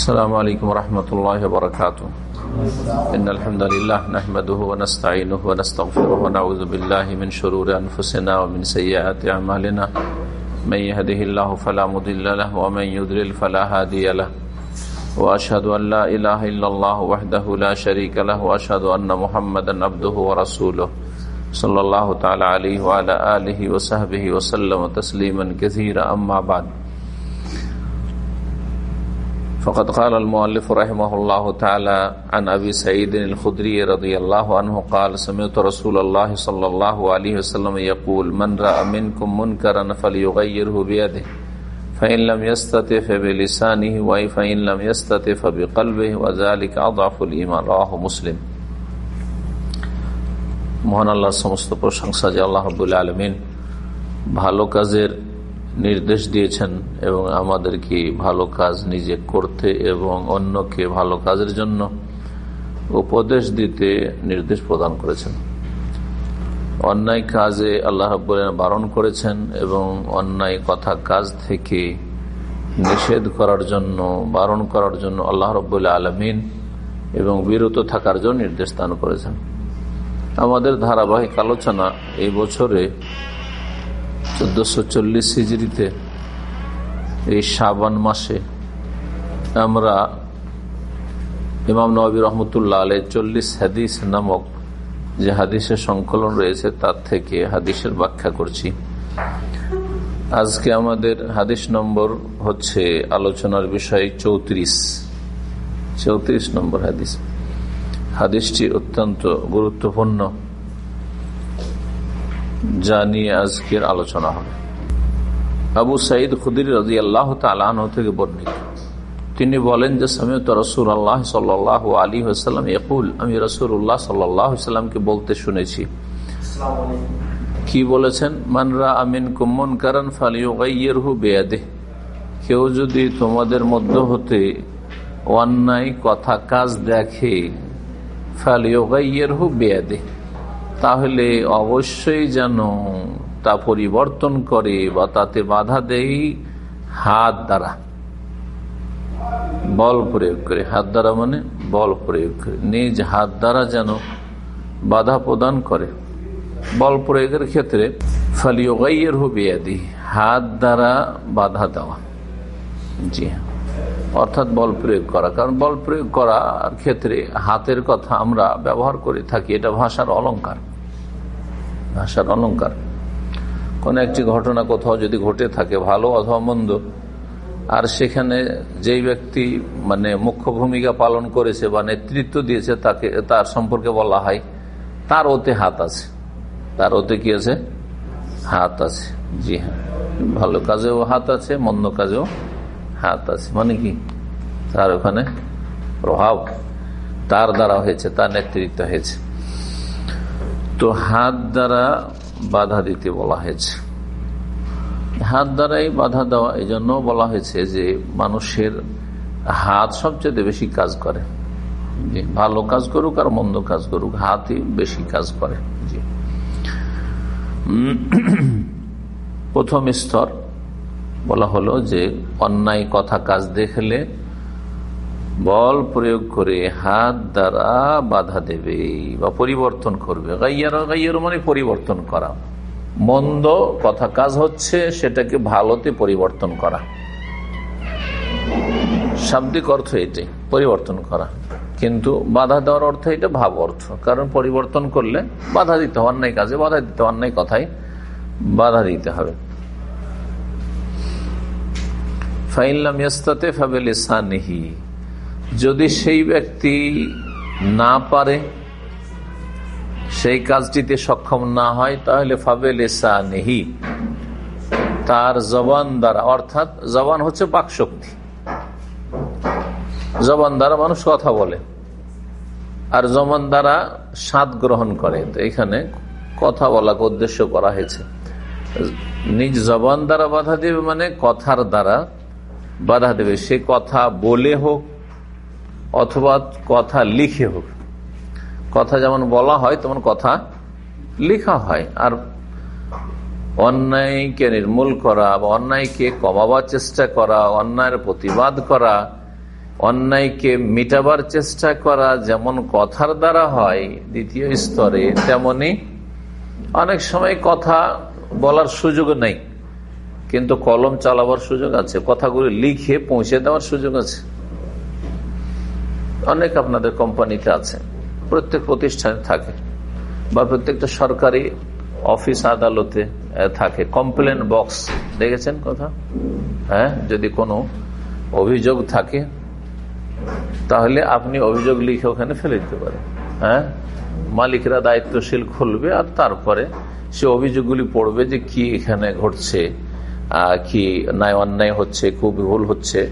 السلام عليكم ورحمة الله وبركاته إن الحمد لله نحمده ونستعينه ونستغفره ونعوذ بالله من شرور أنفسنا ومن سيئات أعمالنا من يهده الله فلا مضل له ومن يضلل فلا هادي له۔ وأشهد أن لا إله إلا الله وحده لا شريك له وأشهد أن محمدا عبده ورسوله صلى الله تعالى عليه وعلى آله وصحبه وسلم تسليما كثيرا أما بعد۔ فقد قال المؤلف رحمه الله تعالى عن أبي سعيد الخدري رضي الله عنه قال سمعت رسول الله صلى الله عليه وسلم يقول من رأى منكم منكرا فليغيره بيده فإن لم يستطع فبلسانه فإن لم يستطع فبقلبه وذلك أضعف الإيمان رواه مسلم মহান আল্লাহ সমস্ত প্রশংসা যে আল্লাহ রবুল্লা আলমিন ভালো কাজের নির্দেশ দিয়েছেন এবং আমাদেরকে ভালো কাজ নিজে করতে এবং অন্যকে ভালো কাজের জন্য উপদেশ দিতে নির্দেশ প্রদান করেছেন। অন্যায় কাজে আল্লাহ বারণ করেছেন এবং অন্যায় কথা কাজ থেকে নিষেধ করার জন্য, বারণ করার জন্য আল্লাহ রব্বুল্লাহ আলমিন এবং বিরত থাকার জন্য নির্দেশ দান করেছেন। আমাদের ধারাবাহিক আলোচনা এই বছরে চোদ্দশো চল্লিশ হিজড়িতে এই শ্রাবণ মাসে আমরা ইমাম নবী রহমতুল্লাহ আলাই চল্লিশ হাদিস নামক যে হাদিসের সংকলন রয়েছে, তার থেকে হাদিসের ব্যাখ্যা করছি। আজকে আমাদের হাদিস নম্বর হচ্ছে আলোচনার বিষয় চৌত্রিশ। চৌত্রিশ নম্বর হাদিস। হাদিসটি অত্যন্ত গুরুত্বপূর্ণ। যা নিয়ে আজকের আলোচনা হবে। আবু সাইদ খুদির রাজি আল্লাহ তালাহ থেকে বর্ণিত। তিনি বলেন যে সমিয়ত রসুল আল্লাহ সাল্লাহ আলী হাসাল্লাম একুল আমি রসুল উল্লাহ সাল্লামকে বলতে শুনেছি। কি বলেছেন? মানরা আমিন কুম্মন কারণ ফালিউ বেয়াদে কেউ যদি তোমাদের মধ্য হতে অন্যায় কথা কাজ দেখে ফালিউ গাইয়ের বেয়াদে তাহলে অবশ্যই যেন তা পরিবর্তন করে বা তাতে বাধা দেই হাত দ্বারা। বল প্রয়োগ করে। হাত দ্বারা মানে বল প্রয়োগ করে। নিজ হাত দ্বারা যেন বাধা প্রদান করে। বল প্রয়োগের ক্ষেত্রে ফালিও গাইয়ের হুবিয়াদি হাত দ্বারা বাধা দেওয়া। জি হ্যাঁ। অর্থাৎ বল প্রয়োগ করা। কারণ বল প্রয়োগ করার ক্ষেত্রে হাতের কথা আমরা ব্যবহার করে থাকি। এটা ভাষার অলঙ্কার। ভাষার অলঙ্কার। কোন একটি ঘটনা কোথাও যদি ঘটে থাকে, ভালো অথবা মন্দ, আর সেখানে যেই ব্যক্তি মানে মুখ্য ভূমিকা পালন করেছে বা নেতৃত্ব দিয়েছে তাকে, তার সম্পর্কে বলা হয়, তার ওতে হাত আছে। তার ওতে কি আছে? হাত আছে। জি হ্যাঁ। ভালো কাজেও হাত আছে, মন্দ কাজেও হাত আছে। মানে কি? তার ওখানে প্রভাব। তার দ্বারা হয়েছে, তার নেতৃত্ব হয়েছে। তো হাত দ্বারা বাধা দিতে বলা হয়েছে। হাত দ্বারাই বাধা দেওয়া এই জন্য বলা হয়েছে যে মানুষের হাত সবচেয়ে বেশি কাজ করে। ভালো কাজ করুক আর মন্দ কাজ করুক, হাতই বেশি কাজ করে। প্রথম স্তর বলা হলো যে অন্যায় কথা কাজ দেখলে বল প্রয়োগ করে হাত দ্বারা বাধা দেবে বা পরিবর্তন করবে। গাইয়ার গাইয়ার মানে পরিবর্তন করা। মন্দ কথা কাজ হচ্ছে, সেটাকে ভালোতে পরিবর্তন করা। শাব্দিক অর্থ এটাই পরিবর্তন করা। কিন্তু বাধা দেওয়ার অর্থ এটা ভাব অর্থ। কারণ পরিবর্তন করলে বাধা দিতে অন্যায় কাজে বাধা দিতে হওয়ার অন্যায় কথাই বাধা দিতে হবে। ফাইনলাম ইস্তাতে ফাবেল ইসানিহি যদি সেই ব্যক্তি না পারে, সেই কাজটিতে সক্ষম না হয়, তাহলে ফাবেল নেহি তার জবান দ্বারা, অর্থাৎ জবান হচ্ছে বাকশক্তি জবান দ্বারা মানুষ কথা বলে, আর জবান দ্বারা স্বাদ গ্রহণ করে। তো এখানে কথা বলাকে উদ্দেশ্য করা হয়েছে। নিজ জবান দ্বারা বাধা দেবে মানে কথার দ্বারা বাধা দেবে। সে কথা বলে হোক অথবা কথা লিখে হোক। কথা যেমন বলা হয়, তেমন কথা লেখা হয়। আর অন্যায়কে নির্মূল করা বা অন্যায়কে কমাবার চেষ্টা করা, অন্যায়ের প্রতিবাদ করা, অন্যায়কে মিটাবার চেষ্টা করা যেমন কথার দ্বারা হয় দ্বিতীয় স্তরে, তেমনি অনেক সময় কথা বলার সুযোগ নেই। কিন্তু কলম চালাবার সুযোগ আছে। কথাগুলি লিখে পৌঁছে দেওয়ার সুযোগ আছে। অনেক আপনাদের কোম্পানিতে আছে। প্রত্যেক প্রতিষ্ঠানে থাকে বা প্রত্যেকটা সরকারি অফিস আদালতে থাকে। কমপ্লেন বক্স, দেখেছেন কথা? হ্যাঁ? যদি কোনো অভিযোগ থাকে, তাহলে আপনি অভিযোগ লিখে ওখানে ফেলে দিতে পারেন। হ্যাঁ? মালিকরা দায়িত্বশীল খুলবে আর তারপরে সে অভিযোগগুলি পড়বে যে কি এখানে ঘটছে কি ন্যায় অন্যায় হচ্ছে, খুব ভুল হচ্ছে।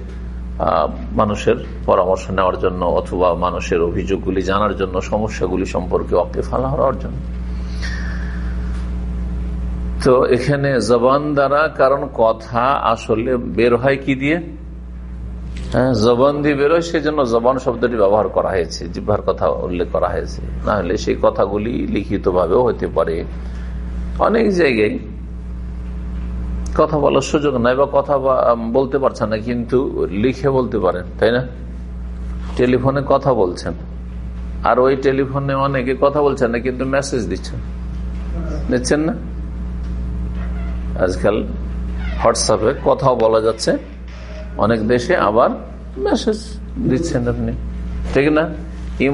মানুষের পরামর্শ নেওয়ার জন্য অথবা মানুষের অভিযোগগুলি জানার জন্য, সমস্যাগুলি সম্পর্কে অকে ফালা হওয়ার জন্য। তো এখানে জবান দ্বারা, কারণ কথা আসলে বের হয় কি দিয়ে? হ্যাঁ জবান দিয়ে বেরোয় সেই জন্য জবান শব্দটি ব্যবহার করা হয়েছে জিভার কথা উল্লেখ করা হয়েছে। না হলে সেই কথাগুলি লিখিত ভাবেও হতে পারে। অনেক জায়গায় কথা বলার সুযোগ নাই বা কথা বলতে পারছেন না, কিন্তু লিখে বলতে পারেন, তাই না? টেলিফোনে কথা বলছেন। আর ওই টেলিফোনে অনেকে কথা বলছেন না, কিন্তু মেসেজ দিচ্ছেন। দিচ্ছেন না? আজকাল হোয়াটসঅ্যাপে কথাও বলা যাচ্ছে। অনেক দেশে আবার মেসেজ দিচ্ছেন আপনি। ঠিক না?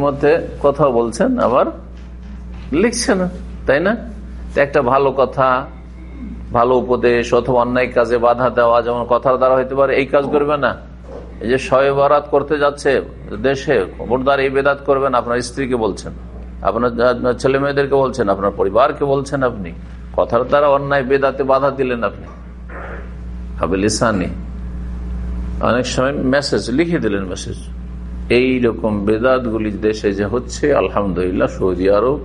মধ্যে কথা বলছেন, আবার লিখছেন, তাই না? একটা ভালো কথা ভালো উপদেশ অথবা অন্যায় কাজে বাধা দেওয়া যেমন কথার দ্বারা হইতে পারে, এই কাজ করবে না। এই যে বারাত করতে যাচ্ছে দেশে, খবরদার এই বেদাত করবেন, আপনার স্ত্রীকে বলছেন, আপনার ছেলে মেয়েদেরকে বলছেন, আপনার পরিবারকে বলছেন আপনি, কথার দ্বারা অন্যায় বেদাতে বাধা দিলেন আপনি। অনেক সময় মেসেজ লিখে দিলেন মেসেজ এই রকম বেদাতগুলি দেশে যে হচ্ছে, আলহামদুলিল্লাহ, সৌদি আরব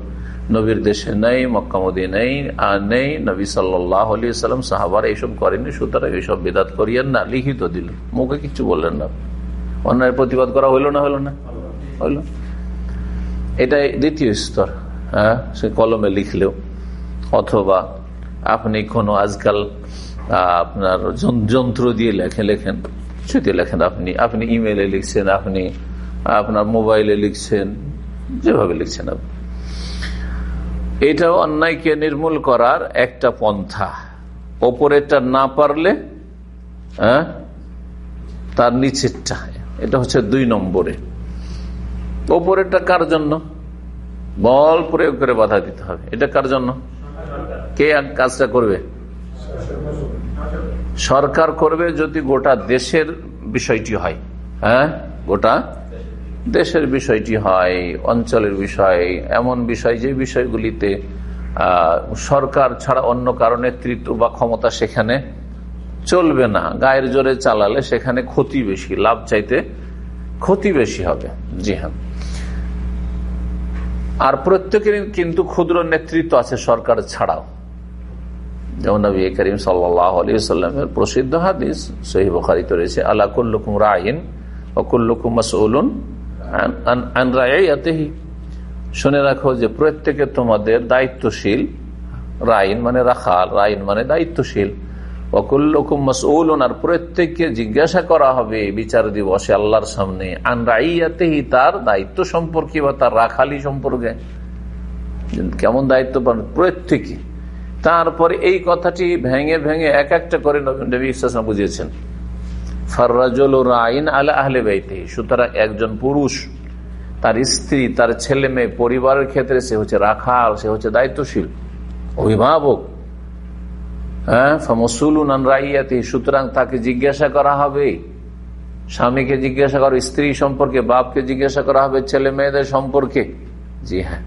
নবীর দেশে নেই মক্কামদি নেই, আর নেই নবী সাল্লাম সাহাবার এইসব করেনি সুতরাং এইসব বেদাত করিয়েন না, লিখিত দিল। মুখে কিছু বললেন না। অন্যায় প্রতিবাদ করা হইল না হইল না? হইল। এটাই দ্বিতীয় স্তর হ্যাঁ? সে কলমে লিখলেও। অথবা আপনি কোনো আজকাল আপনার যন্ত্র দিয়ে লেখে লেখেন সেটি লেখেন আপনি। আপনি ইমেলে লিখছেন, আপনি আপনার মোবাইলে লিখছেন, যেভাবে লিখছেন আপনি। এটাও অন্যায়কে নির্মূল করার একটা পন্থা। ওপরেরটা না পারলে তার নিচেরটা। এটা হচ্ছে দুই নম্বরে। ওপরেরটা কার জন্য? বল প্রয়োগ করে বাধা দিতে হবে। এটা কার জন্য? কে কাজটা করবে? সরকার করবে যদি গোটা দেশের বিষয়টি হয়। হ্যাঁ গোটা দেশের বিষয়টি হয়, অঞ্চলের বিষয়, এমন বিষয় যে বিষয়গুলিতে সরকার ছাড়া অন্য কারও নেতৃত্ব বা ক্ষমতা সেখানে চলবে না। গায়ের জোরে চালালে সেখানে ক্ষতি বেশি, লাভ চাইতে ক্ষতি বেশি হবে। জি হ্যাঁ। আর প্রত্যেকের কিন্তু ক্ষুদ্র নেতৃত্ব আছে সরকার ছাড়াও। যেমন নবী করিম সাল্লামের প্রসিদ্ধ হাদিস সহি রয়েছে আল্লাহ কুল্লুকুম রায়ন অকুল্লুকুম মাসউলুন শুনে রাখো যে প্রত্যেকে তোমাদের দায়িত্বশীল রাইন মানে রাখাল, রাইন মানে দায়িত্বশীল। প্রত্যেককে জিজ্ঞাসা করা হবে বিচার দিবসে আল্লাহর সামনে। তার দায়িত্ব সম্পর্কে বা তার রাখালি সম্পর্কে। কেমন দায়িত্ব পান প্রত্যেকে। তারপরে এই কথাটি ভেঙে ভেঙে এক একটা করে নবী ইসলাম বুঝিয়েছেন। সুতরাং একজন পুরুষ, তার স্ত্রী, তার ছেলে মেয়ে পরিবারের ক্ষেত্রে সে হচ্ছে রাখাল, সে হচ্ছে দায়িত্বশীল, অভিভাবক। হ্যাঁ রাইয়াতি, সুতরাং তাকে জিজ্ঞাসা করা হবে, স্বামীকে জিজ্ঞাসা করো স্ত্রী সম্পর্কে, বাপকে জিজ্ঞাসা করা হবে, ছেলে মেয়েদের সম্পর্কে। জি হ্যাঁ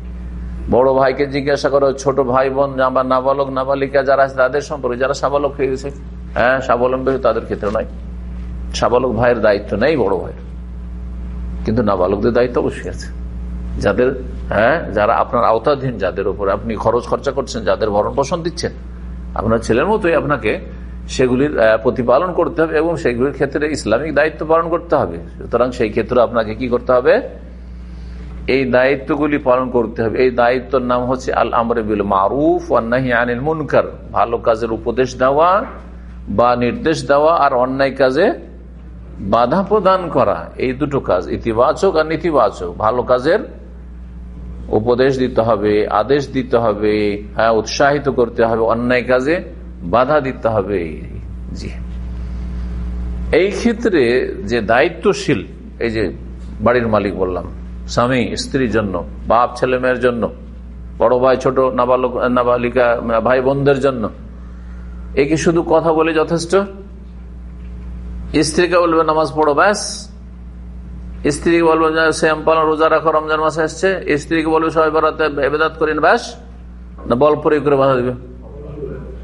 বড় ভাইকে জিজ্ঞাসা করো ছোট ভাই বোন, নাবালক, নাবালিকা যারা আছে, তাদের সম্পর্কে, যারা সাবালক হয়ে গেছে হ্যাঁ স্বাবলম্বী তাদের ক্ষেত্রে নয়। সাবালক ভাইয়ের দায়িত্ব নেই, বড় ভাইয়ের। কিন্তু নাবালকদের দায়িত্ব অবশ্যই আছে। যাদের হ্যাঁ যারা আপনার আওতাধীন, যাদের উপরে আপনি খরচ খরচা করছেন, যাদের ভরণ পোষণ দিচ্ছেন, আপনার ছেলের মতোই আপনাকে সেগুলির প্রতিপালন করতে হবে এবং সেগুলির ক্ষেত্রে ইসলামিক দায়িত্ব পালন করতে হবে। সুতরাং সেই ক্ষেত্রে আপনাকে কি করতে হবে? এই দায়িত্বগুলি পালন করতে হবে। এই দায়িত্বর নাম হচ্ছে আল আমরে বিল মারুফ অন্যাহি আনিল মুনকার। ভালো কাজের উপদেশ দেওয়া বা নির্দেশ দেওয়া আর অন্যায় কাজে বাধা প্রদান করা, এই দুটো কাজ, ইতিবাচক আর নেতিবাচক। ভালো কাজের উপদেশ দিতে হবে, আদেশ দিতে হবে হ্যাঁ উৎসাহিত করতে হবে, অন্যায় কাজে বাধা দিতে হবে। জি। এই ক্ষেত্রে যে দায়িত্বশীল, এই যে বাড়ির মালিক বললাম, স্বামী, স্ত্রীর জন্য, বাপ, ছেলে মেয়ের জন্য, বড় ভাই, ছোট, নাবালক, নাবালিকা, ভাই, বোনদের জন্য এ কি শুধু কথা বলে যথেষ্ট? স্ত্রীকে বলবে, নামাজ পড়ো, ব্যাস। স্ত্রীকে বলব শ্যাম পালন, রোজা রাখো, রমজান মাসে আসছে। স্ত্রীকে বলবে, সবাই বেড়াতে বেদাত করেন, ব্যাস। না, বল প্রয়োগ করে বাধা দিবে।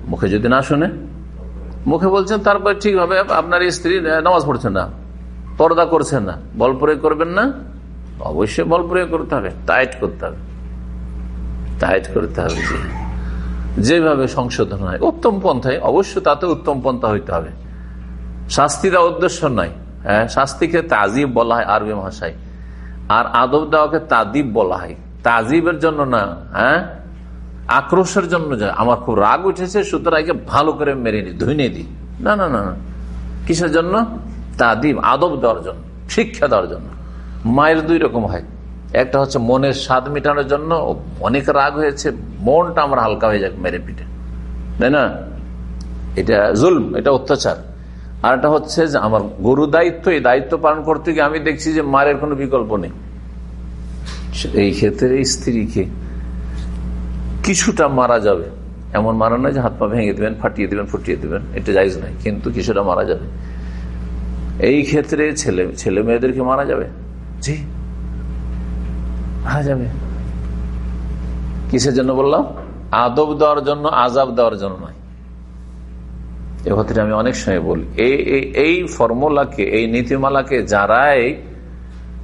মুখে যদি না শুনে, মুখে বলছেন, তারপর ঠিকভাবে আপনার স্ত্রী নামাজ পড়ছেন না, পর্দা করছেন না। বল প্রয়োগ করবেন না? অবশ্যই বল প্রয়োগ করতে হবে, টাইট করতে হবে। টাইট করতে হবে। যেভাবে সংশোধন হয়, উত্তম পন্থায় অবশ্য তাতে উত্তম পন্থা হইতে হবে। শাস্তি দেওয়া উদ্দেশ্য নয় হ্যাঁ শাস্তিকে তাজিব বলা হয় আরবি ভাষায়। আর আদব দেওয়াকে তাদিব বলা হয়। তাজিবের জন্য না হ্যাঁ? আক্রোশের জন্য আমার খুব রাগ উঠেছে, সুতরাং ভালো করে মেরে নি, ধুইনে দিই না না না কিসের জন্য? তাদিব, আদব দেওয়ার জন্য, শিক্ষা দেওয়ার জন্য। মায়ের দুই রকম হয়। একটা হচ্ছে মনের স্বাদ মেটানোর জন্য অনেক রাগ হয়েছে, মনটা আমার হালকা হয়ে যাক মেরে পিঠে তাই না? এটা জুলম, এটা অত্যাচার। আর একটা হচ্ছে যে আমার গরু দায়িত্ব, এই দায়িত্ব পালন করতে গিয়ে আমি দেখছি যে মারের কোনো বিকল্প নেই। এই ক্ষেত্রে স্ত্রীকে কিছুটা মারা যাবে। এমন মারা নয় যে হাত পা ভেঙে দিবেন, ফাটিয়ে দিবেন, ফুটিয়ে দিবেন, এটা যাইজ নাই কিন্তু কিছুটা মারা যাবে। এই ক্ষেত্রে ছেলে ছেলে মেয়েদেরকে মারা যাবে? জি, মারা যাবে। কিসের জন্য বললাম? আদব দেওয়ার জন্য, আজাব দেওয়ার জন্য নয়। এ কথাটা আমি অনেক সময় বলি। এই এই ফর্মুলাকে, এই নীতিমালাকে যারাই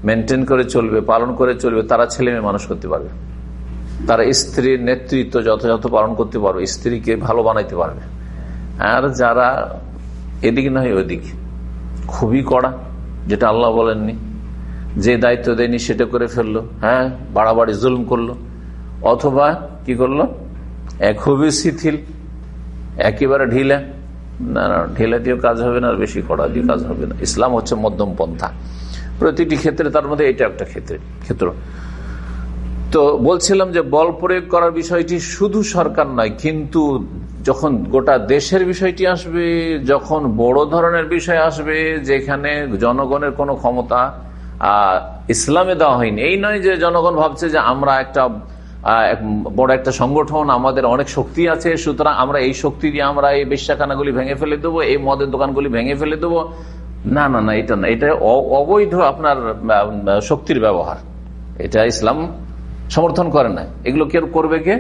মেনটেন করে চলবে, পালন করে চলবে, তারা ছেলে মেয়ে মানুষ করতে পারবে। তারা স্ত্রীর নেতৃত্ব যথাযথ পালন করতে পারবে, স্ত্রীকে ভালো বানাইতে পারবে। আর যারা এদিক নয়, ওদিক। খুবই কড়া, যেটা আল্লাহ বলেননি। যে দায়িত্ব দেয়নি, সেটা করে ফেলল। হ্যাঁ বাড়াবাড়ি, জুলুম করল। অথবা কি করল? খুবই শিথিল, একেবারে ঢিলা। ঢিলা দিয়েও কাজ হবে না আর বেশি কড়া দিয়ে কাজ হবে না। ইসলাম হচ্ছে মধ্যম পন্থা। প্রতিটি ক্ষেত্রে তার মধ্যে এটা একটা ক্ষেত্রে ক্ষেত্র। তো বলছিলাম যে বল প্রয়োগ করার বিষয়টি শুধু সরকার নয়, কিন্তু যখন গোটা দেশের বিষয়টি আসবে, যখন বড় ধরনের বিষয় আসবে, যেখানে জনগণের কোনো ক্ষমতা ইসলামে দেওয়া হয়নি। এই নয় যে জনগণ ভাবছে যে আমরা একটা বড় একটা সংগঠন, আমাদের অনেক শক্তি আছে, সুতরাং আমরা এই শক্তি দিয়ে আমরা এই বেশ্যাখানাগুলি ভেঙে ফেলে দেবো, এই মদের দোকানগুলি ভেঙে ফেলে দেবো। না না না, এটা না, এটা অবৈধ আপনার শক্তির ব্যবহার। এটা ইসলাম সমর্থন করে না। এগুলো কেউ করবে কে?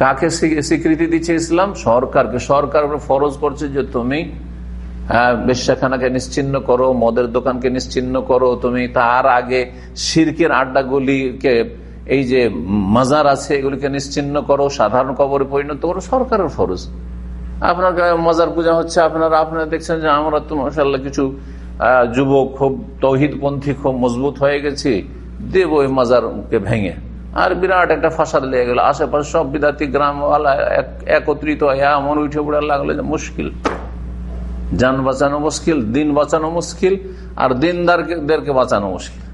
কাকে স্বীকৃতি দিচ্ছে ইসলাম? সরকারকে। সরকার ফরজ করছে যে তুমি বেশ্যাখানাকে নিশ্চিন্ন করো, মদের দোকানকে নিশ্চিন্ন করো, তুমি তার আগে সিরকের আড্ডাগুলিকে এই যে মাজার আছে, এগুলিকে নিশ্চিন্ন করো, সাধারণ কবরে পরিণত করো, সরকারের ফরজ। আপনার মাজার পূজা হচ্ছে, আপনারা আপনারা দেখছেন যে আমরা তো মাসাল্লাহ কিছু যুবক খুব তৌহিদপন্থী, খুব মজবুত হয়ে গেছি, দেব ওই মাজারকে ভেঙে। আর বিরাট একটা ফাঁসাদ লেগে গেল। আশেপাশে সব বিদাতি গ্রামওয়ালা একত্রিত এমন উঠে পড়ে লাগল যে মুশকিল। যান বাঁচানো মুশকিল, দিন বাঁচানো মুশকিল, আর দিনদারদেরকে বাঁচানো মুশকিল।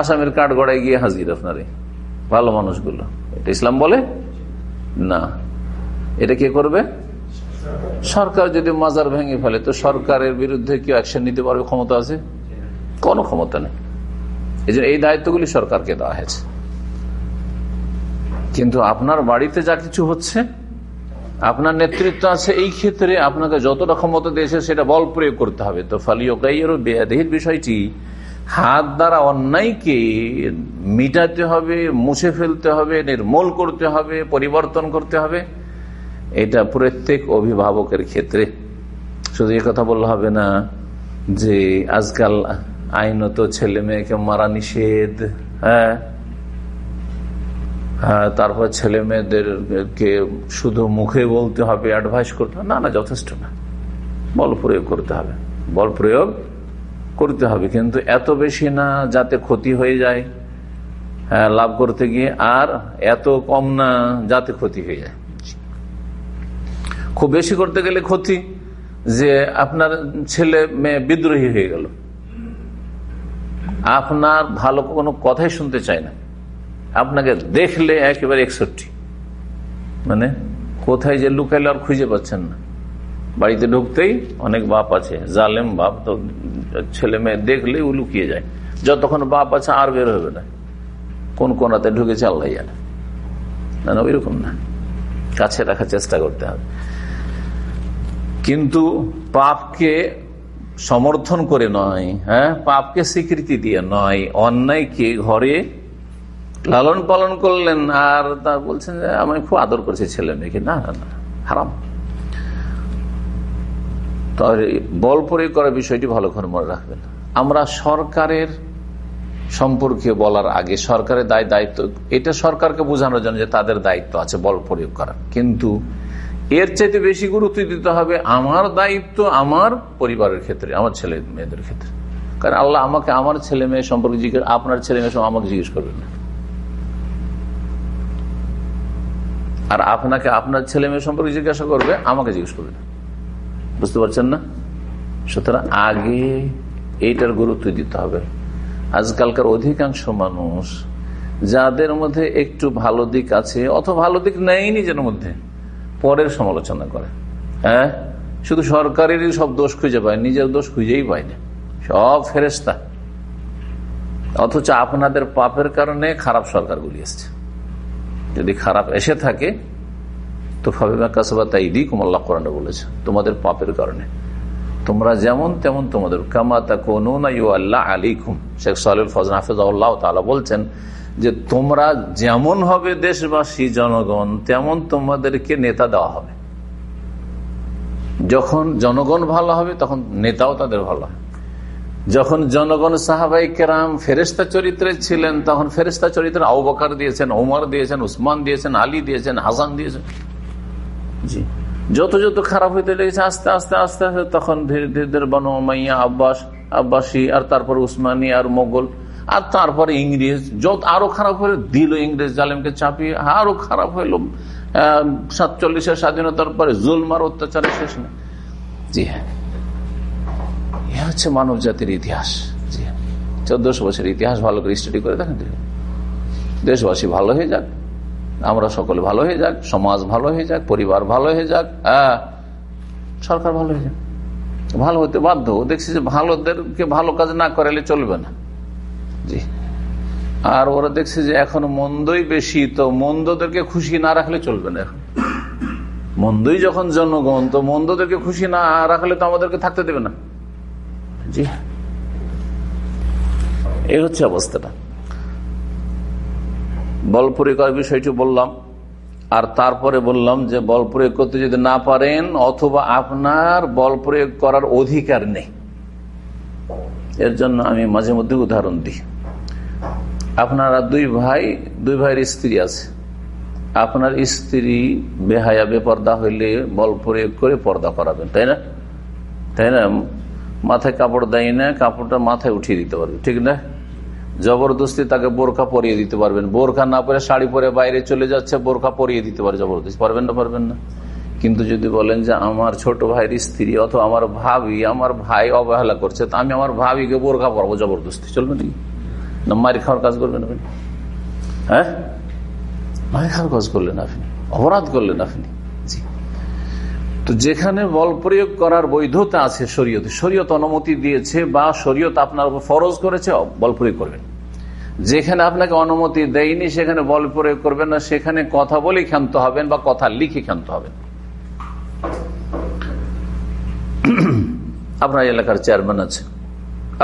আসামের কাঠ গড়ায় গিয়ে হাজির আপনারে। ভালো মানুষগুলো। এটা ইসলাম বলে? না। এটা কে করবে? সরকার যদি মাজার ভেঙে ফেলে, তো সরকারের বিরুদ্ধে কেউ অ্যাকশন নিতে পারবে? ক্ষমতা আছে? কোনো ক্ষমতা নেই। এই এই দায়িত্বগুলি সরকারকে দেওয়া হয়েছে। কিন্তু আপনার বাড়িতে যা কিছু হচ্ছে, আপনার নেতৃত্ব আছে, এই ক্ষেত্রে আপনাকে যতটা ক্ষমতা দিয়েছে, সেটা বল প্রয়োগ করতে হবে। তো ফালিও বেয়াদেহির বিষয়টি হাত দ্বারা অন্যায়কে মিটাতে হবে, মুছে ফেলতে হবে, নির্মূল করতে হবে, পরিবর্তন করতে হবে, এটা প্রত্যেক অভিভাবকের ক্ষেত্রে। শুধু কথা বললে হবে না যে আজকাল আইনত ছেলে মেয়েকে মারা নিষেধ হ্যাঁ? হ্যাঁ তারপর ছেলে মেয়েদেরকে শুধু মুখে বলতে হবে অ্যাডভাইস করতে হবে। না না, যথেষ্ট না। বল প্রয়োগ করতে হবে। বল প্রয়োগ করতে হবে, কিন্তু এত বেশি না যাতে ক্ষতি হয়ে যায় হ্যাঁ লাভ করতে গিয়ে, আর এত কম না যাতে ক্ষতি হয়ে যায়। খুব বেশি করতে গেলে ক্ষতি যে আপনার ছেলে মেয়ে বিদ্রোহী হয়ে গেল। আপনার ভালো কোনো কথাই শুনতে চায় না। আপনাকে দেখলে একেবারে একষট্টি। মানে কোথায় যে লুকাইলে আর খুঁজে পাচ্ছেন না। বাড়িতে ঢুকতেই অনেক বাপ আছে, জালেম বাপ, তো ছেলে মেয়ে দেখলে ও লুকিয়ে যায়। যতক্ষণ বাপ আছে আর বের হবে না। কোন কোনাতে ঢুকেছে আল্লাহ জানে। না না, ওইরকম না। কাছে রাখার চেষ্টা করতে হবে। কিন্তু পাপকে সমর্থন করে নয় হ্যাঁ? পাপকে স্বীকৃতি দিয়ে নয়। অন্যায়কে ঘরে লালন পালন করলেন আর তা বলছেন যে আমি খুব আদর করছি ছেলে মেয়েকে। না না না, হারাম। তাহলে বল প্রয়োগ করার বিষয়টি ভালো করে মনে রাখবেন। আমরা সরকারের সম্পর্কে বলার আগে সরকারের দায় দায়িত্ব, এটা সরকারকে বোঝানোর জন্য যে তাদের দায়িত্ব আছে বল প্রয়োগ করার। কিন্তু এর চাইতে বেশি গুরুত্ব দিতে হবে আমার দায়িত্ব আমার পরিবারের ক্ষেত্রে, আমার ছেলে মেয়েদের ক্ষেত্রে। কারণ আল্লাহ আমাকে আমার ছেলে মেয়ে সম্পর্কে জিজ্ঞেস আপনার ছেলে মেয়ে আমাকে জিজ্ঞেস করবেন না। আর আপনাকে আপনার ছেলে মেয়ে সম্পর্কে জিজ্ঞাসা করবে, আমাকে জিজ্ঞেস করবে না। বুঝতে পারছেন না? সুতরাং আগে এইটার গুরুত্ব দিতে হবে। আজকালকার অধিকাংশ মানুষ যাদের মধ্যে একটু ভালো দিক আছে অত ভালো দিক নেই নিজের মধ্যে, পরের সমালোচনা করে। হ্যাঁ? শুধু সরকারেরই সব দোষ খুঁজে পায়, নিজের দোষ খুঁজেই পায় না। সব ফেরেস্তা অথচ আপনাদের পাপের কারণে খারাপ সরকারগুলি এসছে। যদি খারাপ এসে থাকে তো ফাবিমা কাসবা তাই দিক আল্লাহ কোরআন বলেছে, তোমাদের পাপের কারণে। তোমরা যেমন তেমন তোমাদের কামাতা কোন আল্লাহ আলিকুম শেখ সাহুল ফজল হাফিজাউল্লাহ তালা বলছেন যে, তোমরা যেমন হবে দেশবাসী জনগণ, তেমন তোমাদেরকে নেতা দেওয়া হবে। যখন জনগণ ভালো হবে, তখন নেতাও তাদের ভালো হবে। যখন জনগণ সাহাবাই কেরাম ফেরেস্তা চরিত্রে ছিলেন, তখন ফেরেস্তা চরিত্রে আউবকার দিয়েছেন ওমর দিয়েছেন, উসমান দিয়েছেন, আলী দিয়েছেন, হাসান দিয়েছেন। জি। যত যত খারাপ হইতে লেগেছে, আস্তে আস্তে আস্তে আস্তে, তখন ধীরে ধীরে বনো মাইয়া আব্বাস, আব্বাসী, আর তারপর উসমানী, আর মোগল, আর তারপরে ইংরেজ, যত আরও খারাপ হলে দিল ইংরেজ জালেমকে চাপিয়ে, আরও খারাপ হইল সাতচল্লিশের স্বাধীনতার পরে জুলমার অত্যাচারে শেষ নেই জি হ্যাঁ। হচ্ছে মানব জাতির ইতিহাস। জি হ্যাঁ। চোদ্দশো বছরের ইতিহাস ভালো করে স্টাডি করে দেখেন। দেশবাসী ভালো হয়ে যাক। আমরা সকলে ভালো হয়ে যাক, সমাজ ভালো হয়ে যাক, পরিবার ভালো হয়ে যাক হ্যাঁ। সরকার ভালো হয়ে যাক। ভালো হতে বাধ্য। দেখছি যে ভালোদেরকে ভালো কাজ না করালে চলবে না। জি। আর ওরা দেখছে যে এখন মন্দই বেশি, তো মন্দদেরকে খুশি না রাখলে চলবে না এখন। মন্দই যখন জনগণ, তো মন্দদেরকে খুশি না রাখলে তো আমাদেরকে থাকতে দেবে না। জি। এই হচ্ছে অবস্থাটা। বল প্রয়োগ করার বিষয়টি বললাম। আর তারপরে বললাম যে বল প্রয়োগ করতে যদি না পারেন, অথবা আপনার বল প্রয়োগ করার অধিকার নেই। এর জন্য আমি মাঝে মধ্যে উদাহরণ দিই। আপনারা দুই ভাই, দুই ভাইয়ের স্ত্রী আছে। আপনার স্ত্রী বেহায়া বেপর্দা হইলে বল প্রয়োগ করে পর্দা করাবেন, তাই না? তাই না? মাথায় কাপড় দেয় না, কাপড়টা মাথায় উঠিয়ে দিতে পারবে, ঠিক না? জবরদস্তি তাকে বোরখা পরিয়ে দিতে পারবেন। বোরখা না পরে শাড়ি পরে বাইরে চলে যাচ্ছে, বোরখা পরিয়ে দিতে পারে জবরদস্তি। পারবেন না পারবেন না। কিন্তু যদি বলেন যে আমার ছোট ভাইয়ের স্ত্রী অথবা আমার ভাবি, আমার ভাই অবহেলা করছে, তা আমি আমার ভাবিকে বোরখা পরবো জবরদস্তি। চলবে নাকি? না, মারি খাওয়ার কাজ করবেন আপনি? হ্যাঁ? মারি খাওয়ার কাজ করলেন আপনি? অপরাধ করলেন আপনি? তো যেখানে বল প্রয়োগ করার বৈধতা আছে শরীয়তে, শরীয়ত অনুমতি দিয়েছে বা শরীয়ত আপনার উপর ফরজ করেছে, বল প্রয়োগ করবেন। যেখানে আপনাকে অনুমতি দেয়নি, সেখানে বল প্রয়োগ করবেন না, সেখানে কথা বলে ক্ষান্ত হবেন বা কথা লিখে ক্ষান্ত হবেন। আপনার এলাকার চেয়ারম্যান আছে,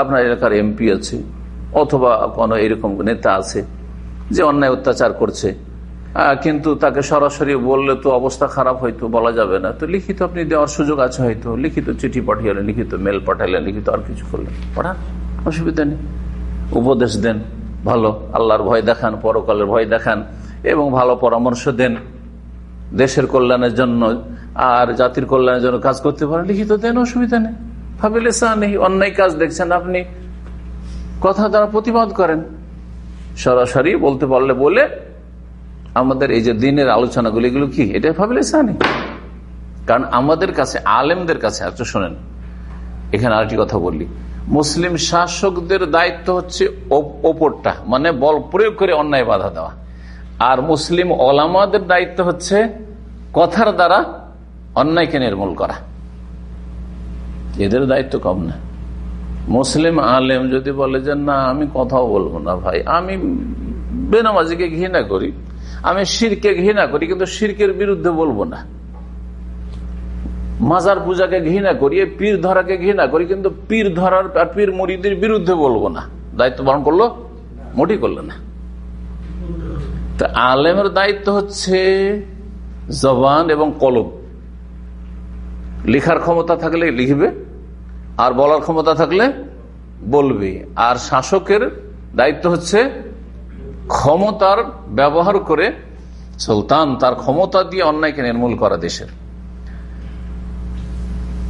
আপনার এলাকার এমপি আছে, অথবা কোনো এরকম নেতা আছে যে অন্যায় অত্যাচার করছে। কিন্তু তাকে সরাসরি বললে তো অবস্থা খারাপ হয়তো, বলা যাবে না। তো লিখিত আপনি দেওয়ার সুযোগ আছে হয়তো। লিখিত চিঠি পাঠিয়ে লিখিত মেল পাঠাইলেন লিখিত আর কিছু করলেন। পড়ান, অসুবিধা নেই। উপদেশ দেন। ভালো, আল্লাহর ভয় দেখান, পরকালের ভয় দেখান, এবং ভালো পরামর্শ দেন। দেশের কল্যাণের জন্য আর জাতির কল্যাণের জন্য কাজ করতে পারেন, লিখিত দেন, অসুবিধা নেই। ভাবিলে নেই, অন্যায় কাজ দেখছেন আপনি। কথা দ্বারা প্রতিবাদ করেন। সরাসরি বলতে পারলে বলে, আমাদের এই যে দিনের আলোচনাগুলো, এগুলো কি? এটা ভাবলে সানি কারণ আমাদের কাছে, আলেমদের কাছে আচ্ছা শোনেন, এখানে আরেকটি কথা বললি মুসলিম শাসকদের দায়িত্ব হচ্ছে ওপরটা মানে বল প্রয়োগ করে অন্যায় বাধা দেওয়া। আর মুসলিম ওলামাদের দায়িত্ব হচ্ছে কথার দ্বারা অন্যায়কে নির্মূল করা। এদের দায়িত্ব কম না। মুসলিম আলেম যদি বলে যে, না, আমি কথাও বলব না ভাই, আমি বেনামাজিকে ঘৃণা করি, আমি শিরকে ঘৃণা করি, কিন্তু শিরকের বিরুদ্ধে বলব না। মাজার পূজাকে ঘৃণা করি পীর ধরাকে ঘৃণা করি, কিন্তু পীর ধরার আর পীর মরিদের বিরুদ্ধে বলব না। দায়িত্ব পালন করল? মোটি করল না। তা আলেমের দায়িত্ব হচ্ছে জবান এবং কলম। লিখার ক্ষমতা থাকলে লিখবে, আর বলার ক্ষমতা থাকলে বলবে। আর শাসকের দায়িত্ব হচ্ছে ক্ষমতার ব্যবহার করে সুলতান তার ক্ষমতা দিয়ে অন্যায়কে নির্মূল করা দেশের।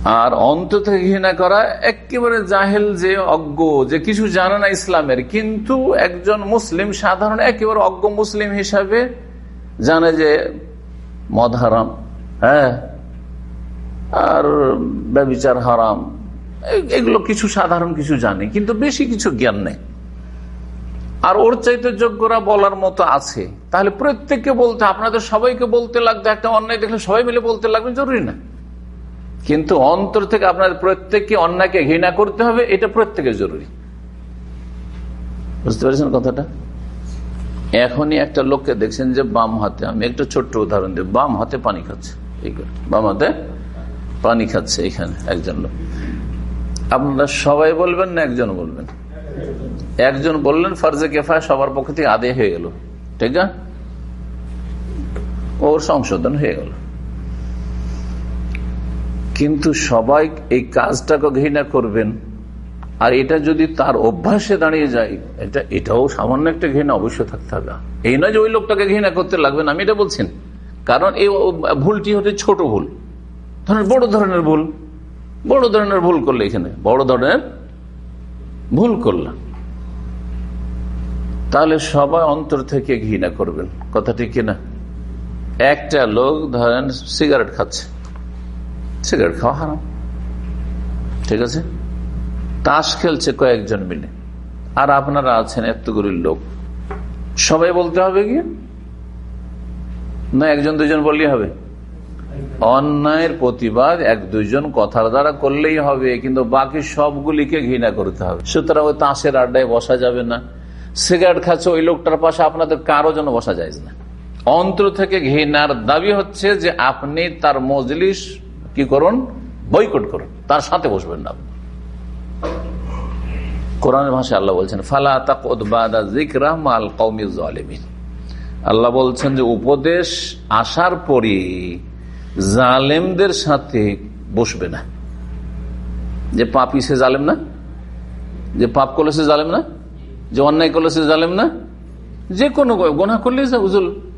আর অন্ত থেকে ঘৃণা করা একেবারে জাহেল যে অজ্ঞ, যে কিছু জানে না ইসলামের। কিন্তু একজন মুসলিম সাধারণ একেবারে অজ্ঞ মুসলিম হিসাবে জানে যে মদ হারাম হ্যাঁ? আর ব্যবচার হারাম। এগুলো কিছু সাধারণ কিছু জানে, কিন্তু বেশি কিছু জ্ঞান নেই। আর ওর চাইতে যোগ্যরা বলার মতো আছে। তাহলে প্রত্যেককে বলতে, আপনাদের সবাইকে বলতে লাগতো, একটা অন্যায় দেখলে সবাই মিলে বলতে লাগবে, জরুরি না। কিন্তু অন্তর থেকে আপনার প্রত্যেককে অন্যায়কে ঘৃণা করতে হবে, এটা প্রত্যেকের জরুরি। বুঝতে পারছেন কথাটা? এখনই একটা লোককে দেখছেন যে বাম হাতে, আমি একটা ছোট্ট উদাহরণ দিই বাম হাতে পানি খাচ্ছে। বাম হাতে পানি খাচ্ছে এখানে একজন লোক। আপনারা সবাই বলবেন না একজন বলবেন? একজন বললেন, ফার্জে কেফায় সবার পক্ষ থেকে আদে হয়ে গেল। ঠিক আছে ওর সংশোধন হয়ে গেল। কিন্তু সবাই এই কাজটাকে ঘৃণা করবেন। আর এটা যদি তার অভ্যাসে দাঁড়িয়ে যায়, এটা, এটাও সামান্য একটা ঘৃণা অবশ্যই থাকতে হবে। এই নয় যে ওই লোকটাকে ঘৃণা করতে লাগবেন আমি এটা বলছেন কারণ এই ভুলটি হচ্ছে ছোট ভুল। ধরেন বড় ধরনের ভুল। বড় ধরনের ভুল করলে এখানে, বড় ধরনের ভুল করলাম। তাহলে সবাই অন্তর থেকে ঘৃণা করবেন। কথা ঠিক কিনা একটা লোক ধরেন সিগারেট খাচ্ছে। সিগারেট খাওয়া হারাম। ঠিক আছে? তাস খেলছে কয়েকজন মিলে। আর আপনারা আছেন এতগুলির লোক। সবাই বলতে হবে কি? না, একজন দুজন বললেই হবে। অন্যায়ের প্রতিবাদ এক, দুইজন কথার দ্বারা করলেই হবে, কিন্তু বাকি সবগুলিকে ঘৃণা করতে হবে। সুতরাং ওই তাঁসের আড্ডায় বসা যাবে না। সিগারেট খাচ্ছে ওই লোকটার পাশে, আপনাদের কারও জন্য বসা যায় না। অন্তর থেকে ঘৃণার দাবি হচ্ছে যে আপনি তার মজলিস কি করুন? বৈকট করুন। তার সাথে বসবেন না। কোরআনের ভাষায় আল্লাহ বলছেন, ফালা আল্লাহ বলছেন যে, উপদেশ আসার পরে জালেমদের সাথে বসবে না। যে পাপি সে জালেম না? যে পাপ করলে সে জালেম না? যে অন্যায় করলে সে জালেম না? যে কোনো গোনা করলে উজুল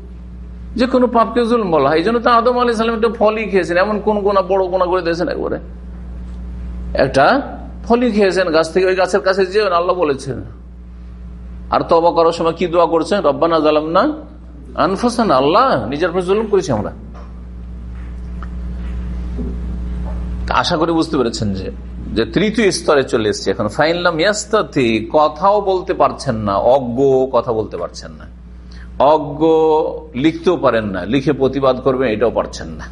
যে কোনো পাপকে জুল বলা হয়। এই জন্য তো আদম আলি সালাম একটা ফলই খেয়েছেন। এমন কোন গোনা, বড় গোনা করে দিয়েছেন একবারে? একটা ফলই খেয়েছেন। গাছ থেকে ওই গাছের কাছে যে আল্লাহ বলেছেন। আর তবা করার সময় কি দোয়া করছেন? রব্বানা জালাম না আনফাসান। আল্লাহ নিজের পর জুলুম করেছি আমরা। আশা করি বুঝতে পেরেছেন যে যে তৃতীয় স্তরে চলে এসছে এখন। ফাইনলাম কথাও বলতে পারছেন না, অজ্ঞ কথা বলতে পারছেন না। অজ্ঞ লিখতেও পারেন না, লিখে প্রতিবাদ করবেন, এটাও পারছেন না।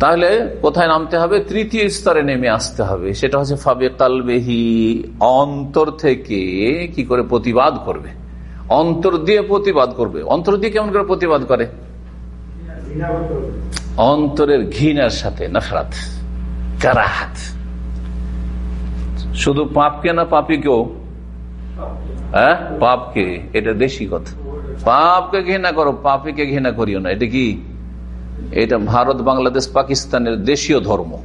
তাহলে কোথায় নামতে হবে? তৃতীয় স্তরে নেমে আসতে হবে। সেটা হচ্ছে ফাবে কালবেহি অন্তর থেকে কি করে প্রতিবাদ করবে? অন্তর দিয়ে প্রতিবাদ করবে। অন্তর দিয়ে কেমন করে প্রতিবাদ করে? অন্তরের ঘৃণার সাথে, নফরাত, কারাহাত। শুধু পাপকে না, পাপিকেও হ্যাঁ? পাপকে, এটা দেশি কথা। পাপকে ঘৃণা করো, পাপিকে ঘৃণা করিও না। এটা কি? এটা ভারত, বাংলাদেশ, পাকিস্তানের দেশীয় ধর্ম।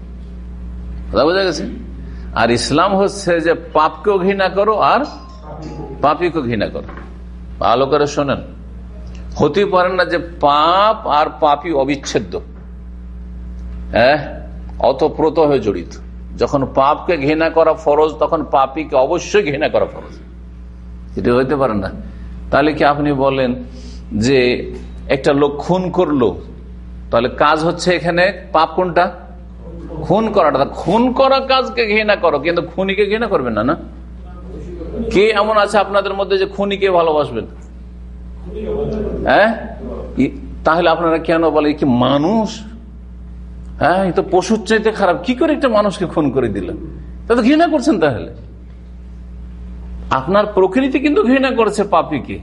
বোঝা গেছে? আর ইসলাম হচ্ছে যে পাপকেও ঘৃণা করো আর পাপিকেও ঘৃণা করো। ভালো করে শোনেন। হতে পারে না যে পাপ আর পাপি অবিচ্ছেদ্য। হ্যাঁ? অতপ্রত হয়ে জড়িত। যখন পাপকে ঘৃণা করা ফরজ, তখন পাপিকে অবশ্যই ঘৃণা করা ফরজ। এটা হইতে পারে না। তাহলে কি আপনি বলেন যে একটা লোক খুন করল, তাহলে কাজ হচ্ছে এখানে পাপ কোনটা? খুন করাটা। খুন করা কাজকে ঘৃণা করো, কিন্তু খুনিকে ঘৃণা করবেন না না? কে এমন আছে আপনাদের মধ্যে যে খুনিকে ভালোবাসবেন? হ্যাঁ? তাহলে আপনারা কেন বলে কি মানুষ? হ্যাঁ তো পশুর চাইতে খারাপ। কি করে একটা মানুষকে খুন করে দিলেন? তা তো ঘৃণা করছেন তাহলে। আপনার প্রকৃতি কিন্তু ঘৃণা করেছে পাপিকে।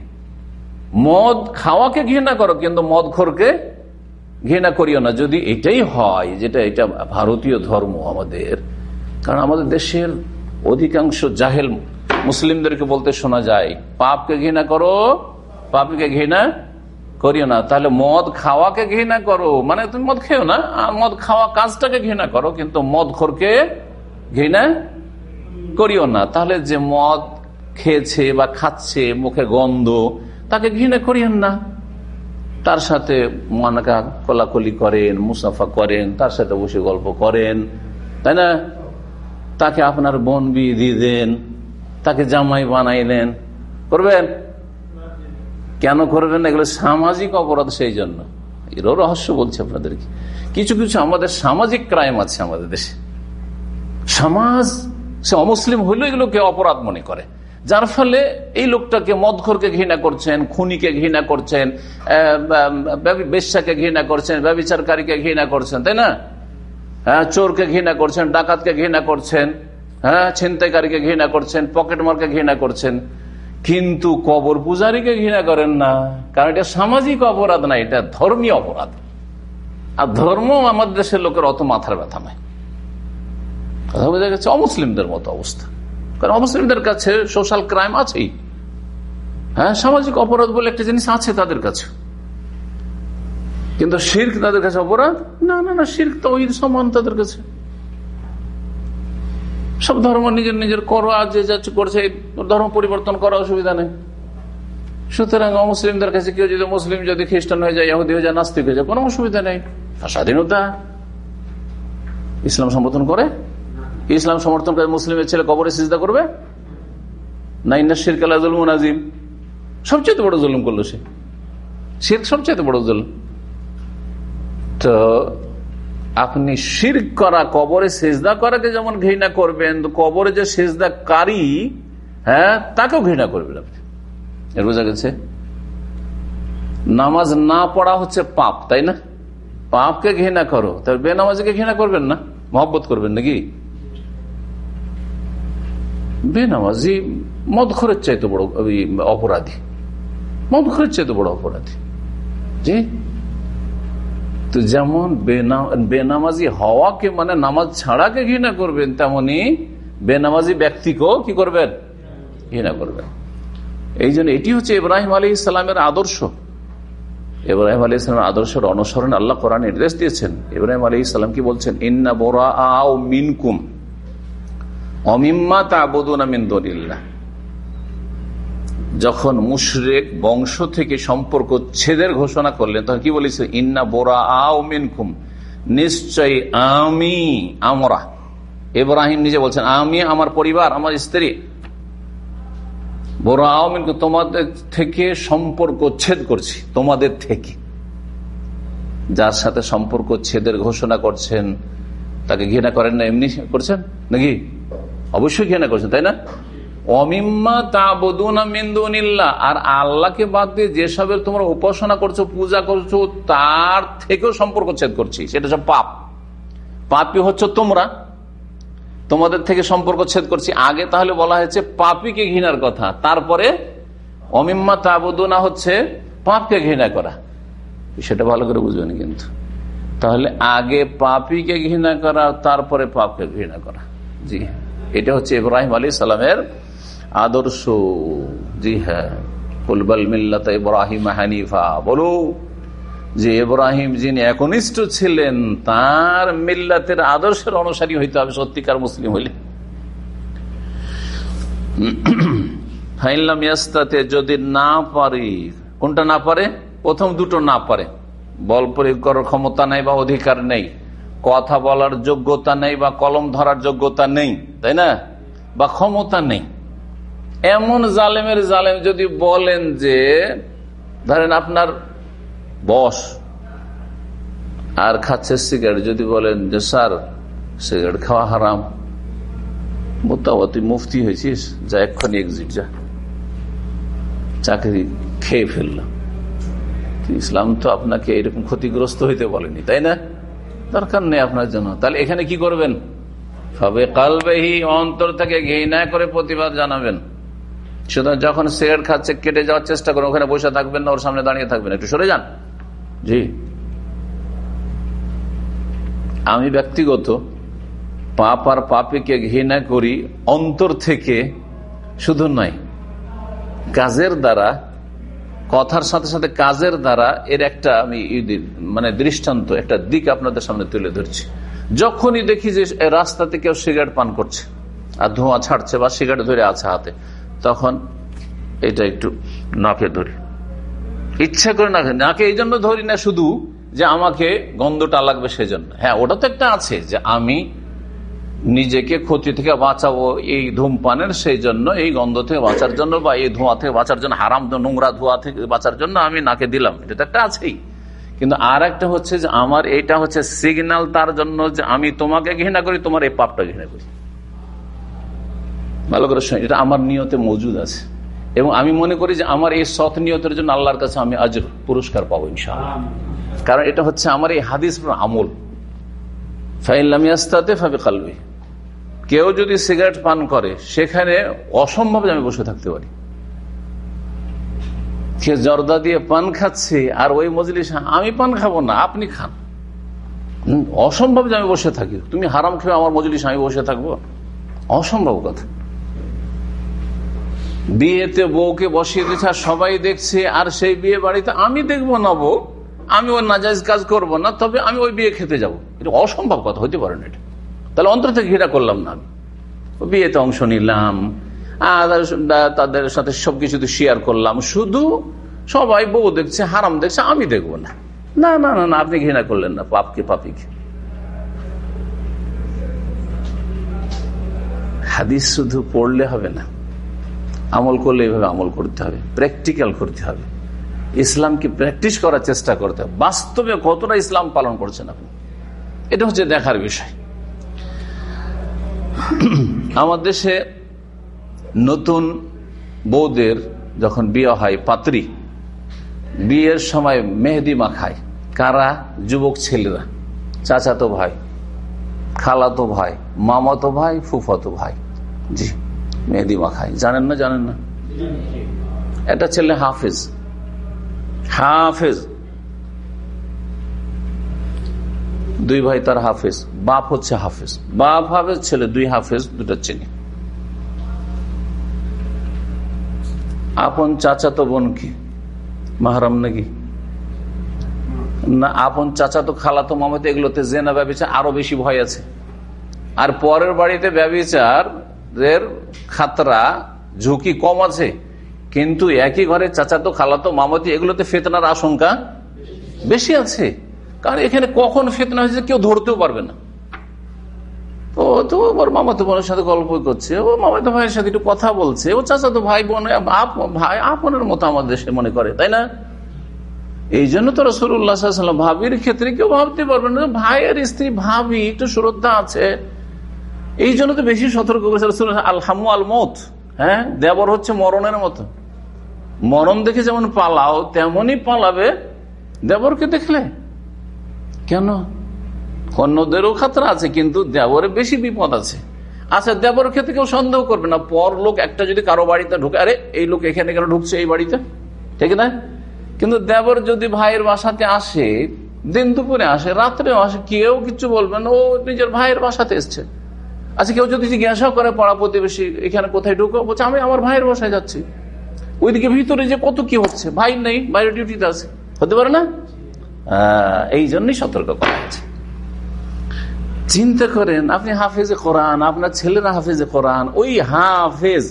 মদ খাওয়াকে ঘৃণা করো, কিন্তু মদ খোরকে ঘৃণা করিও না। যদি এটাই হয়, যেটা এটা ভারতীয় ধর্ম আমাদের, কারণ আমাদের দেশের অধিকাংশ জাহেল মুসলিমদেরকে বলতে শোনা যায়, পাপকে ঘৃণা করো, পাপকে ঘৃণা করিও না। তাহলে মদ খাওয়াকে ঘৃণা করো। মানে তুমি মদ খেও না মদ খাওয়া কাজটাকে ঘৃণা করো, কিন্তু মদ খোরকে ঘৃণা করিও না। তাহলে যে মদ খেয়েছে বা খাচ্ছে, মুখে গন্ধ, তাকে ঘৃণা করিয়েন না। তার সাথে মানাকা কলাকলি করেন, মুসাফা করেন, তার সাথে বসে গল্প করেন, তাই না? তাকে আপনার বন বিয়ে দিয়ে দেন, তাকে জামাই বানাইলেন। করবেন? কেন করবেন এগুলো সামাজিক অপরাধ সেই জন্য। এরও রহস্য বলছে আপনাদেরকে। কিছু কিছু আমাদের সামাজিক ক্রাইম আছে আমাদের দেশে। সমাজ, সে অমুসলিম হইলেও এগুলোকে অপরাধ মনে করে। যার ফলে এই লোকটাকে মদখরকে ঘৃণা করছেন, খুনিকে ঘৃণা করছেন বেশ্যাকে ঘৃণা করছেন, ব্যবচারকারীকে ঘৃণা করছেন, তাই না? হ্যাঁ চোরকে ঘৃণা করছেন, ডাকাতকে ঘৃণা করছেন হ্যাঁ ছিনতাইকারীকে ঘৃণা করছেন, পকেটমারকে ঘৃণা করছেন। কিন্তু কবর পূজারীকে ঘৃণা করেন না, কারণ এটা সামাজিক অপরাধ না, এটা ধর্মীয় অপরাধ। আর ধর্ম আমাদের দেশের লোকের অত মাথার ব্যথা নাই। কথা বোঝা গেছে? অমুসলিমদের মতো অবস্থা। কারণ অমুসলিমদের কাছে সোশ্যাল ক্রাইম আছেই। হ্যাঁ সামাজিক অপরাধ বলে একটা জিনিস আছে তাদের কাছে। কিন্তু শির্ক তাদের কাছে অপরাধ? না না না, শির্ক তো ওই সমান তাদের কাছে। সব ধর্ম নিজের নিজের করো আজ যে যা করছে ধর্ম পরিবর্তন করা অসুবিধা নেই। সুতরাং অমুসলিমদের কাছে কেউ যদি মুসলিম, যদি খ্রিস্টান হয়ে যায়, ইহুদি হয়ে যায়, নাস্তিক হয়ে যায়, কোনো অসুবিধা নেই। স্বাধীনতা ইসলাম সমর্থন করে। ইসলাম সমর্থন করে মুসলিমের ছেলে কবরে সিজদা করবে? না, ইন্না শির কালা জুলমুন আজিম সবচেয়ে বড় জুলুম করল সে। শির সবচেয়ে বড় জুলুম। তো আপনি শির করা, কবরে সেজদা করাকে যেমন ঘৃণা করবেন কবরে যে সেজদা কারি হ্যাঁ তাকেও ঘৃণা করবেন আপনি। এর বোঝা গেছে? নামাজ না পড়া হচ্ছে পাপ, তাই না? পাপকে ঘৃণা করো। তবে বেনামাজিকে ঘৃণা করবেন না? মহব্বত করবেন নাকি? বেনামাজি মদ খরের চাইতে বড় অপরাধী। মদ খরের চাইতে বড় অপরাধী। জি? তো যেমন বেনামাজি হওয়াকে মানে নামাজ ছাড়াকে ঘৃণা করবেন, তেমনি বেনামাজি ব্যক্তিকেও কি করবেন? ঘৃণা করবেন। এই জন্য এটি হচ্ছে ইব্রাহিম আলী ইসলামের আদর্শ। ইব্রাহিম আলী ইসলামের আদর্শের অনুসরণ আল্লাহ কোরআন নির্দেশ দিয়েছেন। ইব্রাহিম আলী ইসলাম কি বলছেন? ইন্না বোরা মিনকুম। অমিম্মা তাবুদুনা মিন্দুলিল্লাহ যখন মুশরেক বংশ থেকে সম্পর্ক ছেদের ঘোষণা করলেন, তখন কি বলেছে? ইন্না বোরা আও মিনকুম। নিশ্চয় আমি আমরা। এব্রাহিম নিজে বলছেন, আমি আমার পরিবার, আমার স্ত্রী। বোরা আও মিনকুম, তোমাদের থেকে সম্পর্ক ছেদ করছি, তোমাদের থেকে। যার সাথে সম্পর্ক ছেদের ঘোষণা করছেন, তাকে ঘৃণা করেন না, এমনি করছেন? নাকি? অবশ্যই ঘৃণা করছেন, তাই না? অমিম্মা তাবুদুনা মিন্দুনিল্লাহ আর আল্লাহকে বাদ দিয়ে যেসবের তোমরা উপাসনা করছ, পূজা করছ, তার থেকেও সম্পর্ক ছেদ করছি। সেটা সব পাপ। পাপি হচ্ছে তোমরা। তোমাদের থেকে সম্পর্ক ছেদ করছি। আগে তাহলে বলা হয়েছে পাপিকে ঘৃণার কথা। তারপরে অমিম্মা তাবুদুনা হচ্ছে পাপকে ঘৃণা করা। সেটা ভালো করে বুঝবেন কিন্তু। তাহলে আগে পাপিকে ঘৃণা করা, তারপরে পাপকে ঘৃণা করা। জি। এটা হচ্ছে ইব্রাহিম আলী সালামের আদর্শ। জি হ্যাঁ। ফুলবাল মিল্লাত ইব্রাহিম হানিফা। বলো যে ইব্রাহিম যিনি একনিষ্ঠ ছিলেন, তার মিল্লাতের আদর্শের অনুসারী হইতে হবে সত্যিকার মুসলিম হইলে। ফাইনলাম যদি না পারি, কোনটা না পারে? প্রথম দুটো না পারে। বল প্রয়োগ করার ক্ষমতা নাই বা অধিকার নেই। কথা বলার যোগ্যতা নেই বা কলম ধরার যোগ্যতা নেই, তাই না? বা ক্ষমতা নেই। এমন জালেমের জালেম যদি বলেন যে, ধরেন আপনার বস আর খাচ্ছে সিগারেট, যদি বলেন যে, স্যার, সিগারেট খাওয়া হারাম। মোতাবা তুই মুফতি হয়েছিস, যা এক্ষুনি এক্সিট যা। চাকরি খেয়ে ফেললাম। ইসলাম তো আপনাকে এরকম ক্ষতিগ্রস্ত হইতে বলেনি, তাই না? দরকার নেই আপনার জন্য। তাহলে এখানে কি করবেন? সবে কালবেহি, অন্তর থেকে ঘৃণা করে প্রতিবাদ জানাবেন। সুতরাং যখন সিগারেট খাচ্ছে, কেটে যাওয়ার চেষ্টা করেন, ওখানে বসে থাকবেন না, ওর সামনে দাঁড়িয়ে থাকবেন। একটু সরে যান। জি। আমি ব্যক্তিগত পাপ আর পাপিকে ঘৃণা করি অন্তর থেকে শুধু নয়, কাজের দ্বারা কথার সাথে সাথে কাজের দ্বারা এর একটা আমি মানে দৃষ্টান্ত, একটা দিক আপনাদের সামনে তুলে ধরছি। যখনই দেখি যে রাস্তাতে কেউ সিগারেট পান করছে, আর ধোঁয়া ছাড়ছে বা সিগারেট ধরে আছে হাতে, তখন এটা একটু নাকে ধরি। ইচ্ছা করে নাকে নাকে এই জন্য ধরি না শুধু যে আমাকে গন্ধটা লাগবে সেজন্য। হ্যাঁ ওটা তো একটা আছে যে আমি নিজেকে ক্ষতি থেকে বাঁচাবো এই ধূমপানের সেই জন্য এই গন্ধ থেকে বাঁচার জন্য বা এই ধোঁয়া থেকে বাঁচার জন্য হারাম নোংরা ধোঁয়া থেকে বাঁচার জন্য আমি নাকে দিলাম। এটা তো একটা আছেই। কিন্তু আর একটা হচ্ছে যে আমার এইটা হচ্ছে সিগন্যাল তার জন্য যে আমি তোমাকে ঘৃণা করি তোমার এই পাপটা ঘৃণা করি। ভালো করে শুনি এটা আমার নিয়তে মজুদ আছে। এবং আমি মনে করি যে আমার এই সৎ নিয়তের জন্য আল্লাহর কাছে আমি আজ পুরস্কার পাবো ইনশাআল্লাহ। কারণ এটা হচ্ছে আমার এই হাদিস আমল। ফাইল্লামিয়াস্তাতে ফাবে কালবি কেউ যদি সিগারেট পান করে, সেখানে অসম্ভব আমি বসে থাকতে পারি। সে জর্দা দিয়ে পান খাচ্ছে, আর ওই মজলিস আমি পান খাব না, আপনি খান। অসম্ভব যে আমি বসে থাকি। তুমি হারাম খেয়ে আমার মজলিস আমি বসে থাকব? অসম্ভব কথা। বিয়েতে বউকে বসিয়ে দিচ্ছে, আর সবাই দেখছে, আর সেই বিয়ে বাড়িতে আমি দেখব না বউ। আমি ওর নাজাইজ কাজ করব না, তবে আমি ওই বিয়ে খেতে যাব। এটা অসম্ভব কথা, হইতে পারে না এটা। তাহলে অন্তর থেকে ঘেরা করলাম না বিয়েতে অংশ নিলাম তাদের সাথে সবকিছু শেয়ার করলাম। শুধু সবাই বউ দেখছে, হারাম দেখছে, আমি দেখব না। না না না না, আপনি ঘৃণা করলেন না, পাপকে পাপিকে হাদিস শুধু পড়লে হবে না, আমল করলে এইভাবে আমল করতে হবে প্র্যাকটিক্যাল করতে হবে। ইসলামকে প্র্যাকটিস করার চেষ্টা করতে হবে। বাস্তবে কতটা ইসলাম পালন করছেন আপনি? এটা হচ্ছে দেখার বিষয়। আমার দেশে নতুন বৌদের যখন বিয়ে হয় পাত্রী বিয়ের সময় মেহেদি মাখায়। কারা? যুবক ছেলেরা চাচাতো ভাই খালাতো ভাই মামাতো ভাই ফুফাতো ভাই। জি মেহেদি মাখায়। জানেন না? জানেন না? এটা ছেলে হাফেজ। হাফেজ। দুই ভাই তার হাফেজ, বাপ হচ্ছে হাফেজ। বাপ, হাফেজ, ছেলে দুই হাফেজ, দুটা চিনি আপন চাচাতো বোন কি? মাহারাম নাকি? না, আপন চাচাতো খালাতো মামাতো, এগুলোতে জেনা, ব্যবচার আরও বেশি ভয় আছে। আর পরের বাড়িতে ব্যবচার খাতরা, ঝুঁকি কম আছে। কিন্তু একই ঘরে চাচাতো খালাতো মামাতি, এগুলোতে ফেতনার আশঙ্কা বেশি আছে। কারণ এখানে কখন ফেতনা হয়েছে কেউ ধরতেও পারবে না। তো তো ওর মামাতো বোনের সাথে গল্প করছে। ও মামাতো ভাইয়ের সাথে একটু কথা বলছে। ও চাচাতো ভাই বোন ভাই আপনের মতো আমাদের দেশে মনে করে, তাই না? এই জন্য তো রসুল্লাহাম ভাবির ক্ষেত্রে কেউ ভাবতে পারবে না। ভাইয়ের স্ত্রী ভাবি একটু শ্রদ্ধা আছে। এই জন্য তো বেশি সতর্ক করেছে রসুল আলহামু আল মত হ্যাঁ? দেবর হচ্ছে মরণের মতো। মরণ দেখে যেমন পালাও, তেমনই পালাবে দেবরকে দেখলে। কেন? অন্যদেরও খাতরা আছে, কিন্তু দেবরের বেশি বিপদ আছে। আচ্ছা দেবর ক্ষেত্রে কেউ সন্দেহ করবে না। পর লোক একটা যদি কারও বাড়িতে ঢুকে, আরে, এই লোক এখানে কেন ঢুকছে এই বাড়িতে? ঠিক না? কিন্তু দেবর যদি ভাইয়ের বাসাতে আসে, দিন দুপুরে আসে, রাত্রেও আসে, কেউ কিছু বলবে না, ও নিজের ভাইয়ের বাসাতে এসছে। আচ্ছা কেউ যদি জিজ্ঞাসা করে, পাড়া প্রতিবেশী, এখানে কোথায় ঢুকো? বলছে, আমি আমার ভাইয়ের বাসায় যাচ্ছি। ওইদিকে ভিতরে যে কত কি হচ্ছে? ভাই নেই, বাইরে ডিউটিতে আছে। হতে পারে না? এই জন্যই সতর্ক করা হয়েছে। চিন্তা করেন, আপনি হাফেজে কোরআন, আপনার ছেলেরা হাফেজে কোরআন, ওই হাফেজ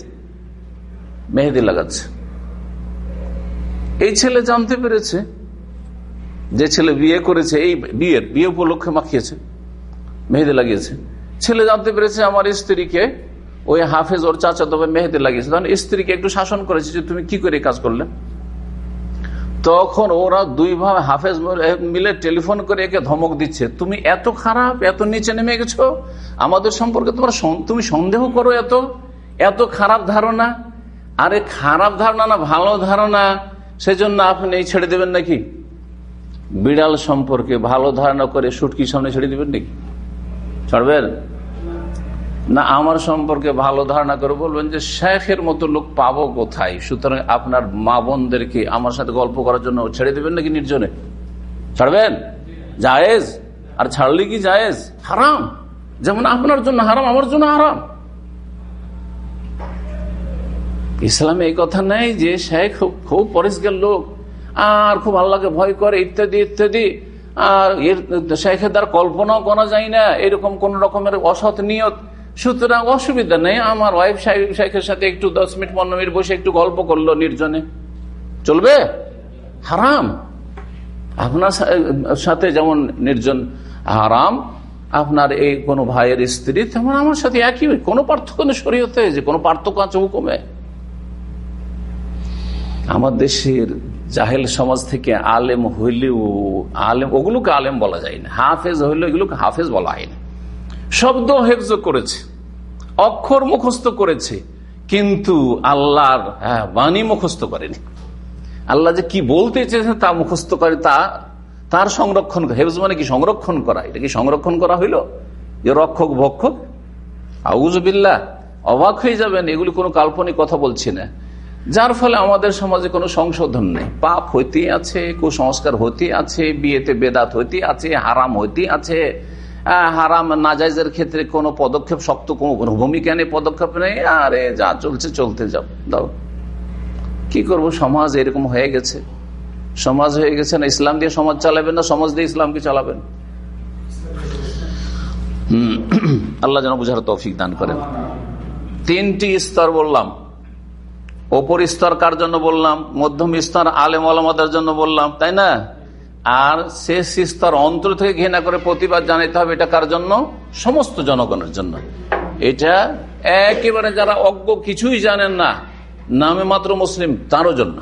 মেহেদি লাগাচ্ছে। এই ছেলে জানতে পেরেছে, যে ছেলে বিয়ে করেছে, এই বিয়ের, বিয়ে উপলক্ষে মাখিয়েছে, মেহেদি লাগিয়েছে। ছেলে জানতে পেরেছে, আমার স্ত্রীকে ওই হাফেজ ওর চাচা তবে মেহেদি লাগিয়েছে। তখন স্ত্রীকে একটু শাসন করেছে যে, তুমি কি করে কাজ করলে? তখন ওরা দুই ভাবে হাফেজ মিলে টেলিফোন করে একে ধমক দিচ্ছে। তুমি এত খারাপ, এত নিচে নেমে গেছো? আমাদের সম্পর্কে তোমার তুমি সন্দেহ করো এত? এত খারাপ ধারণা? আরে খারাপ ধারণা না, ভালো ধারণা। সেজন্য আপনি ছেড়ে দেবেন নাকি? বিড়াল সম্পর্কে ভালো ধারণা করে সুটকি সামনে ছেড়ে দিবেন নাকি? ছাড়বেন? না, আমার সম্পর্কে ভালো ধারণা করে বলবেন যে শেখের মতো লোক পাবো কোথায়? সুতরাং আপনার মা বোনদেরকে আমার সাথে গল্প করার জন্য ছেড়ে দেবেন নাকি নির্জনে? ছাড়বেন? জায়েজ? আর ছাড়লে কি জায়েজ? হারাম। যেমন আপনার জন্য হারাম, আমার জন্য হারাম। ইসলামে এই কথা নেই যে শেখ খুব পরিষ্কার লোক। আর খুব আল্লাহকে ভয় করে, ইত্যাদি ইত্যাদি। আর এর শেখের দ্বারা কল্পনাও করা যায় না। এরকম কোন রকমের অসৎ নিয়ত সুতরাং অসুবিধা নেই। আমার ওয়াইফ শেখের সাথে একটু দশ মিনিট, পনেরো মিনিট বসে একটু গল্প করল নির্জনে। চলবে? হারাম। আপনার সাথে যেমন নির্জন হারাম, আপনার এই কোনো ভাইয়ের স্ত্রী, তেমন আমার সাথে একই। কোনো পার্থক্য নেই শরীয়তে, যে কোনো পার্থক্য আছে হুকুমে। আমার দেশের জাহেল সমাজ থেকে আলেম হইলেও, আলেম ওগুলোকে আলেম বলা যায় না। হাফেজ হইলে এগুলোকে হাফেজ বলা হয় না। শব্দ হেফজ করেছে অক্ষর মুখস্থ করেছে কিন্তু আল্লাহর হ্যাঁ, বাণী মুখস্থ করেনি। আল্লাহ যে কি বলতে চেয়েছেন তা মুখস্থ করে তা তার সংরক্ষণ হেফজ মানে কি সংরক্ষণ করা? এটা কি সংরক্ষণ করা হইল? যে রক্ষক ভক্ষক? আউজবিল্লা অবাক হয়ে যাবেন এগুলি কোনো কাল্পনিক কথা বলছি না। যার ফলে আমাদের সমাজে কোনো সংশোধন নেই। পাপ হইতে আছে কুসংস্কার হইতে আছে বিয়েতে বেদাত হইতে আছে হারাম হইতে আছে হারাম, নাজাইজের ক্ষেত্রে কোনো পদক্ষেপ শক্ত, কোনো ভূমিকা নেই, পদক্ষেপ নেই, আরে যা চলছে, চলতে যাও, দাও। কি করব? সমাজ এরকম হয়ে গেছে। সমাজ হয়ে গেছে না, ইসলাম দিয়ে সমাজ চালাবেন না, সমাজ দিয়ে ইসলামকে চালাবেন? আল্লাহ যেন বুঝার তৌফিক দান করেন। তিনটি স্তর বললাম। ওপর স্তর কার জন্য বললাম? মধ্যম স্তর আলেম আলমাদের জন্য বললাম, তাই না? আর শেষ স্তর অন্তর থেকে ঘৃণা করে প্রতিবাদ জানাইতে হবে, এটা কার জন্য? সমস্ত জনগণের জন্য। এটা একেবারে যারা অজ্ঞ কিছুই জানেন না, নামে মাত্র মুসলিম, তারও জন্য।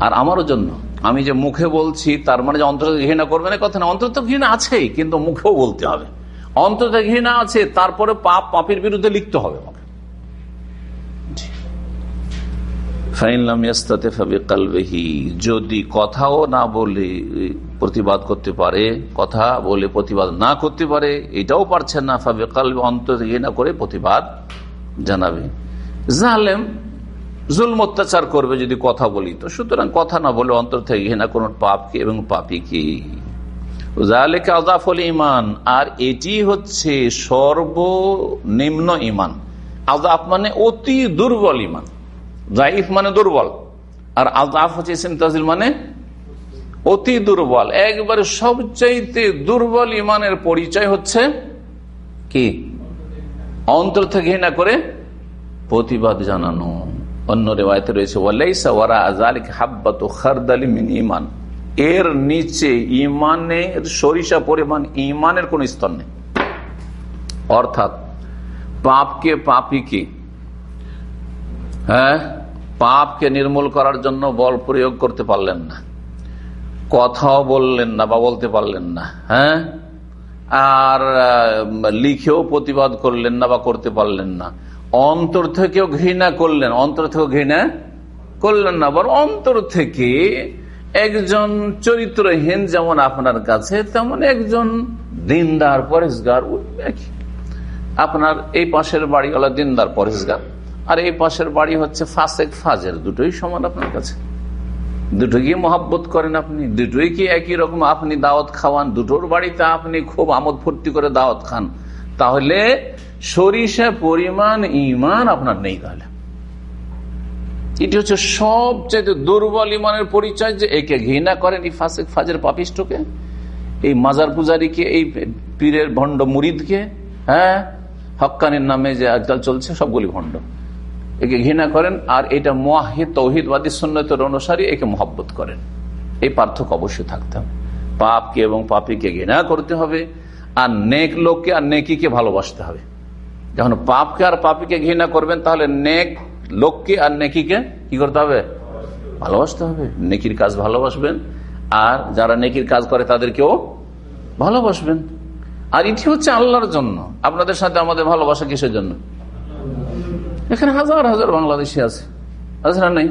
আর আমারও জন্য। আমি যে মুখে বলছি, তার মানে যে অন্তর ঘৃণা করবে না কথা না। অন্তর তো ঘৃণা আছেই, কিন্তু মুখেও বলতে হবে। অন্তর ঘৃণা আছে, তারপরে পাপ, পাপের বিরুদ্ধে লিখতে হবে আমাকে যদি কথাও না বলে প্রতিবাদ করতে পারে, কথা বলে প্রতিবাদ না করতে পারে, এটাও পারছে না ফাবে কালবে অন্তর না করে প্রতিবাদ জানাবে। জালেম জুলম অত্যাচার করবে যদি কথা বলি, তো সুতরাং কথা না বলে অন্তর থেকে ঘৃণা কোন পাপকে এবং পাপিকে। আজাফল ইমান আর এটি হচ্ছে সর্বনিম্ন ইমান আজাফ মানে অতি দুর্বল ইমান জাইফ মানে দুর্বল, আর আজাফ হচ্ছে সিমতাজিল মানে অতি দুর্বল। একবারে সবচাইতে দুর্বল ইমানের পরিচয় হচ্ছে কি? অন্তর থেকে ঘৃণা করে প্রতিবাদ জানানো। অন্য রেওয়ায়তে রয়েছে, ওয়ালাইসা মিন ইমান এর নিচে ইমানের সরিষা পরিমাণ ইমানের কোন স্তর নেই। অর্থাৎ পাপকে পাপিকে হ্যাঁ? পাপকে নির্মূল করার জন্য বল প্রয়োগ করতে পারলেন না। কথাও বললেন না বা বলতে পারলেন না। হ্যাঁ? আর লিখেও প্রতিবাদ করলেন না বা করতে পারলেন না। অন্তর থেকেও ঘৃণা করলেন। অন্তর থেকেও ঘৃণা করলেন না। বর অন্তর থেকে একজন চরিত্রহীন যেমন আপনার কাছে, তেমন একজন দিনদার পরেশগার আপনার এই পাশের বাড়িওয়ালা দিনদার পরেশগার আর এই পাশের বাড়ি হচ্ছে ফাসেক ফাজের দুটোই সমান আপনার কাছে। দুটো গিয়ে মহাব্বত করেন আপনি? দুটোই কি একই রকম? আপনি দাওয়াত খাওয়ান, দুটোর বাড়িতে আপনি খুব আমোদ ফুর্তি করে দাওয়াত খান। তাহলে সরিষা পরিমাণ ইমান আপনার নেই তাহলে। এটি হচ্ছে সবচেয়ে দুর্বল ইমানের পরিচয় যে একে ঘৃণা করেন এই ফাসেক ফাজের পাপিষ্টকে, এই মাজার পূজারীকে, এই পীরের ভণ্ড মুরিদকে হ্যাঁ? হকানের নামে যে আজকাল চলছে, সবগুলি ভণ্ড। একে ঘৃণা করেন আর এটা মোয়াহিদ তৌহিদবাদী সন্ন্যতের অনুসারী একে মহব্বত করেন। এই পার্থক্য অবশ্যই থাকতে হবে। পাপকে এবং পাপিকে ঘৃণা করতে হবে, আর নেক লোককে আর নেকিকে ভালোবাসতে হবে। যখন পাপকে আর পাপিকে ঘৃণা করবেন, তাহলে নেক লোককে আর নেকিকে কি করতে হবে? ভালোবাসতে হবে। নেকির কাজ ভালোবাসবেন, আর যারা নেকির কাজ করে তাদেরকেও ভালোবাসবেন। আর এটি হচ্ছে আল্লাহর জন্য। আপনাদের সাথে আমাদের ভালোবাসা কিসের জন্য? এখানে হাজার হাজার বাংলাদেশি আছে। আছে না নেই।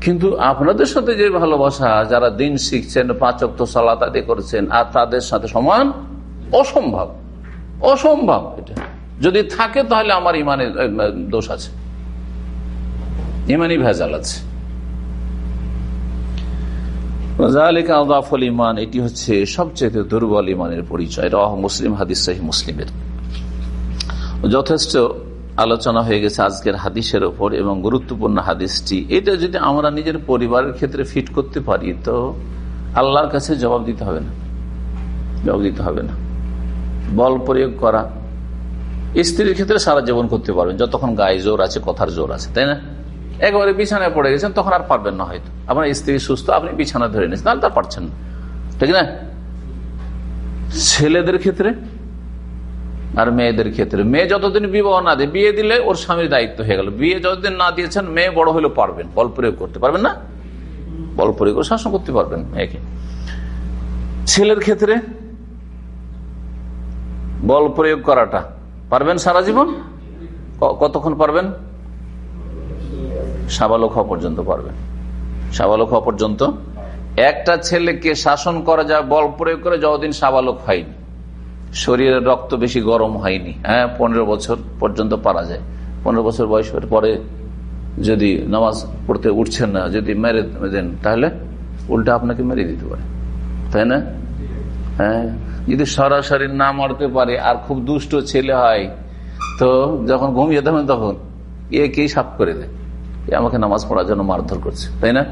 কিন্তু আপনাদের সাথে যে ভালোবাসা, যারা দিন শিখছেন পাঁচক তো সালাত আদি করছেন, আর তাদের সাথে সমান, অসম্ভব। অসম্ভব এটা। যদি থাকে তাহলে আমার ইমানের দোষ আছে। ইমানই ভেজাল আছে। ইমান, এটি হচ্ছে সবচেয়ে দুর্বল ইমানের পরিচয়। রহ মুসলিম, হাদিস মুসলিমের। যথেষ্ট আলোচনা হয়ে গেছে আজকের হাদিসের ওপর এবং গুরুত্বপূর্ণ হাদিসটি। এটা যদি আমরা নিজের পরিবারের ক্ষেত্রে ফিট করতে পারি, তো আল্লাহর কাছে জবাব দিতে হবে না। জবাব দিতে হবে না। বল প্রয়োগ করা। স্ত্রীর ক্ষেত্রে সারা জীবন করতে পারবেন। যতক্ষণ গায়ে জোর আছে, কথার জোর আছে, তাই না? একবারে বিছানায় পড়ে গেছেন, তখন আর পারবেন না হয়তো। আপনার স্ত্রী সুস্থ, আপনি বিছানা ধরে নিয়েছেন, তাহলে তার পারছেন না। ঠিক না? ছেলেদের ক্ষেত্রে আর মেয়েদের ক্ষেত্রে। মেয়ে যতদিন বিবাহ না দেয়, বিয়ে দিলে ওর স্বামীর দায়িত্ব হয়ে গেল। বিয়ে যতদিন না দিয়েছেন, মেয়ে বড় হলে পারবেন, বল প্রয়োগ করতে। পারবেন না? বল প্রয়োগ শাসন করতে পারবেন মেয়েকে। ছেলের ক্ষেত্রে বল প্রয়োগ করাটা। পারবেন সারা জীবন? কতক্ষণ পারবেন? সাবালক হওয়া পর্যন্ত পারবেন। সাবালক হওয়া পর্যন্ত। একটা ছেলেকে শাসন করা যায় বল প্রয়োগ করে, যতদিন সাবালক হয়নি। শরীরের রক্ত বেশি গরম হয়নি। হ্যাঁ পনেরো বছর পর্যন্ত পারা যায়। পনেরো বছর বয়স পরে যদি নামাজ পড়তে উঠছেন না, যদি মেরে দেন, তাহলে উল্টা আপনাকে মেরে দিতে পারে। তাই না? হ্যাঁ যদি সরাসরি না মারতে পারে আর খুব দুষ্ট ছেলে হয়, তো যখন ঘুমিয়ে দেবেন তখন এ কে সাপ করে দেয়? আমাকে নামাজ পড়ার জন্য মারধর করছে, তাই না?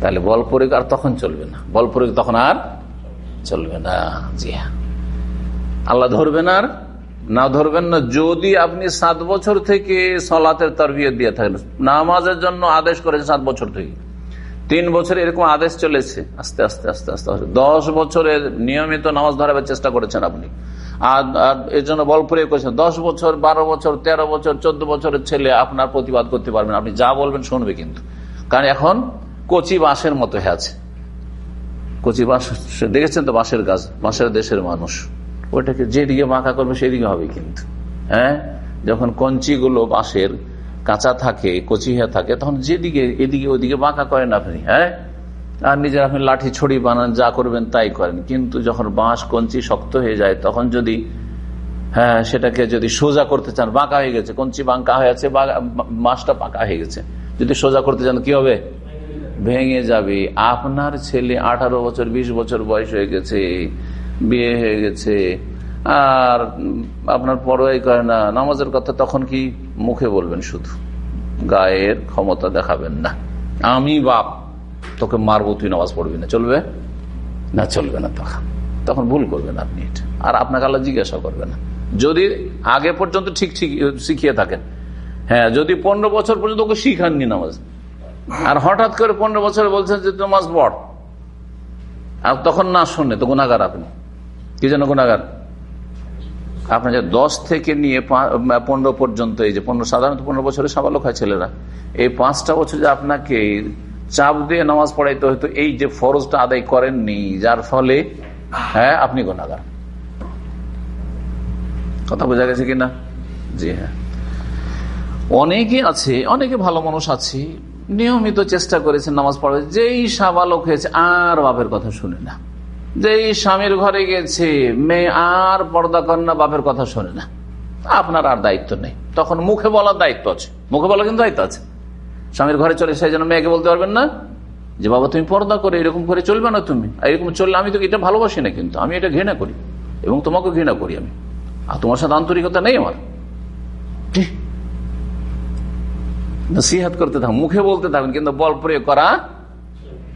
তাহলে বল প্রয়োগ আর তখন চলবে না। বল প্রয়োগ তখন আর চলবে না। জি হ্যাঁ। আল্লাহ ধরবেন আর না ধরবেন না। যদি আপনি সাত বছর থেকে সলাতের তরবিয়ে দিয়ে থাকেন, নামাজের জন্য আদেশ করেছেন সাত বছর থেকে। তিন বছর এরকম আদেশ চলেছে, আস্তে আস্তে আস্তে আস্তে আস্তে। দশ বছরের নিয়মিত নামাজ ধরাবার চেষ্টা করেছেন আপনি। আর এর জন্য বল প্রয়োগ করেছেন, দশ বছর, বারো বছর, তেরো বছর, চোদ্দ বছরের ছেলে আপনার প্রতিবাদ করতে পারবেন আপনি যা বলবেন শুনবে কিন্তু। কারণ এখন কচি বাঁশের মতো হয়ে আছে। কচি বাঁশ দেখেছেন তো বাঁশের গাছ? বাঁশের দেশের মানুষ। ওইটাকে যেদিকে বাঁকা করবে সেদিকে হবে কিন্তু। হ্যাঁ? যখন কঞ্চিগুলো বাঁশের কাঁচা থাকে, কচি হয়ে থাকে, তখন যেদিকে, এদিকে, ওদিকে বাঁকা করেন আপনি হ্যাঁ? আর নিজের আপনি লাঠি ছড়ি বানান, যা করবেন তাই করেন। কিন্তু যখন বাঁশ, কঞ্চি শক্ত হয়ে যায়, তখন যদি হ্যাঁ সেটাকে যদি সোজা করতে চান, বাঁকা হয়ে গেছে, কঞ্চি বাঁকা হয়ে আছে মাছটা পাকা হয়ে গেছে। যদি সোজা করতে চান, কি হবে? ভেঙে যাবে। আপনার ছেলে আঠারো বছর ২০ বছর বয়স হয়ে গেছে। বিয়ে হয়ে গেছে। আর আপনার পরোয়াই করে না, নামাজের কথা তখন কি মুখে বলবেন শুধু? গায়ের ক্ষমতা দেখাবেন না। আমি বাপ, তোকে মারবো, তুই নামাজ পড়বি না। চলবে? না চলবে না তখন। তখন ভুল করবেন আপনি এটা। আর আপনাকে আল্লাহ জিজ্ঞাসা করবে না। যদি আগে পর্যন্ত ঠিক ঠিক শিখিয়ে থাকেন হ্যাঁ যদি পনেরো বছর পর্যন্ত ওকে শিখাননি নামাজ, আর হঠাৎ করে পনেরো বছর বলছেন যে নামাজ পড়। আর তখন না শুনে তো গুণাগার আপনি। কি যেন গুণাগার আপনার যে দশ থেকে নিয়ে পনেরো পর্যন্ত, এই যে পনেরো, সাধারণত পনেরো বছরের সাবালক হয় ছেলেরা। এই পাঁচটা বছর যে আপনাকে চাপ দিয়ে নামাজ পড়াইতে হয়তো এই যে ফরজটা আদায় করেননি, যার ফলে হ্যাঁ আপনি গোনাগার কথা বোঝা গেছে কিনা? জি হ্যাঁ। অনেকে আছে, অনেকে ভালো মানুষ আছে, নিয়মিত চেষ্টা করেছেন নামাজ পড়াবে যেই সাবালক হয়েছে, আর বাপের কথা শুনে না। যেই স্বামীর ঘরে গেছে, মেয়ে আর পর্দা কন্যা বাপের কথা শোনে না। আপনার আর দায়িত্ব নেই। তখন মুখে বলার দায়িত্ব আছে। মুখে বলা কিন্তু দায়িত্ব আছে। স্বামীর ঘরে চলে সেই জন্য মেয়েকে বলতে পারবেন না, যে বাবা তুমি পর্দা করে, এরকম করে চলবে না তুমি। এরকম চললে আমি তো এটা ভালোবাসি না কিন্তু, আমি এটা ঘৃণা করি। এবং তোমাকে ঘৃণা করি আমি। আর তোমার সাথে আন্তরিকতা নেই আমার। নসিহাত করতে থাকুন, মুখে বলতে থাকুন, কিন্তু বল প্রয়োগ করা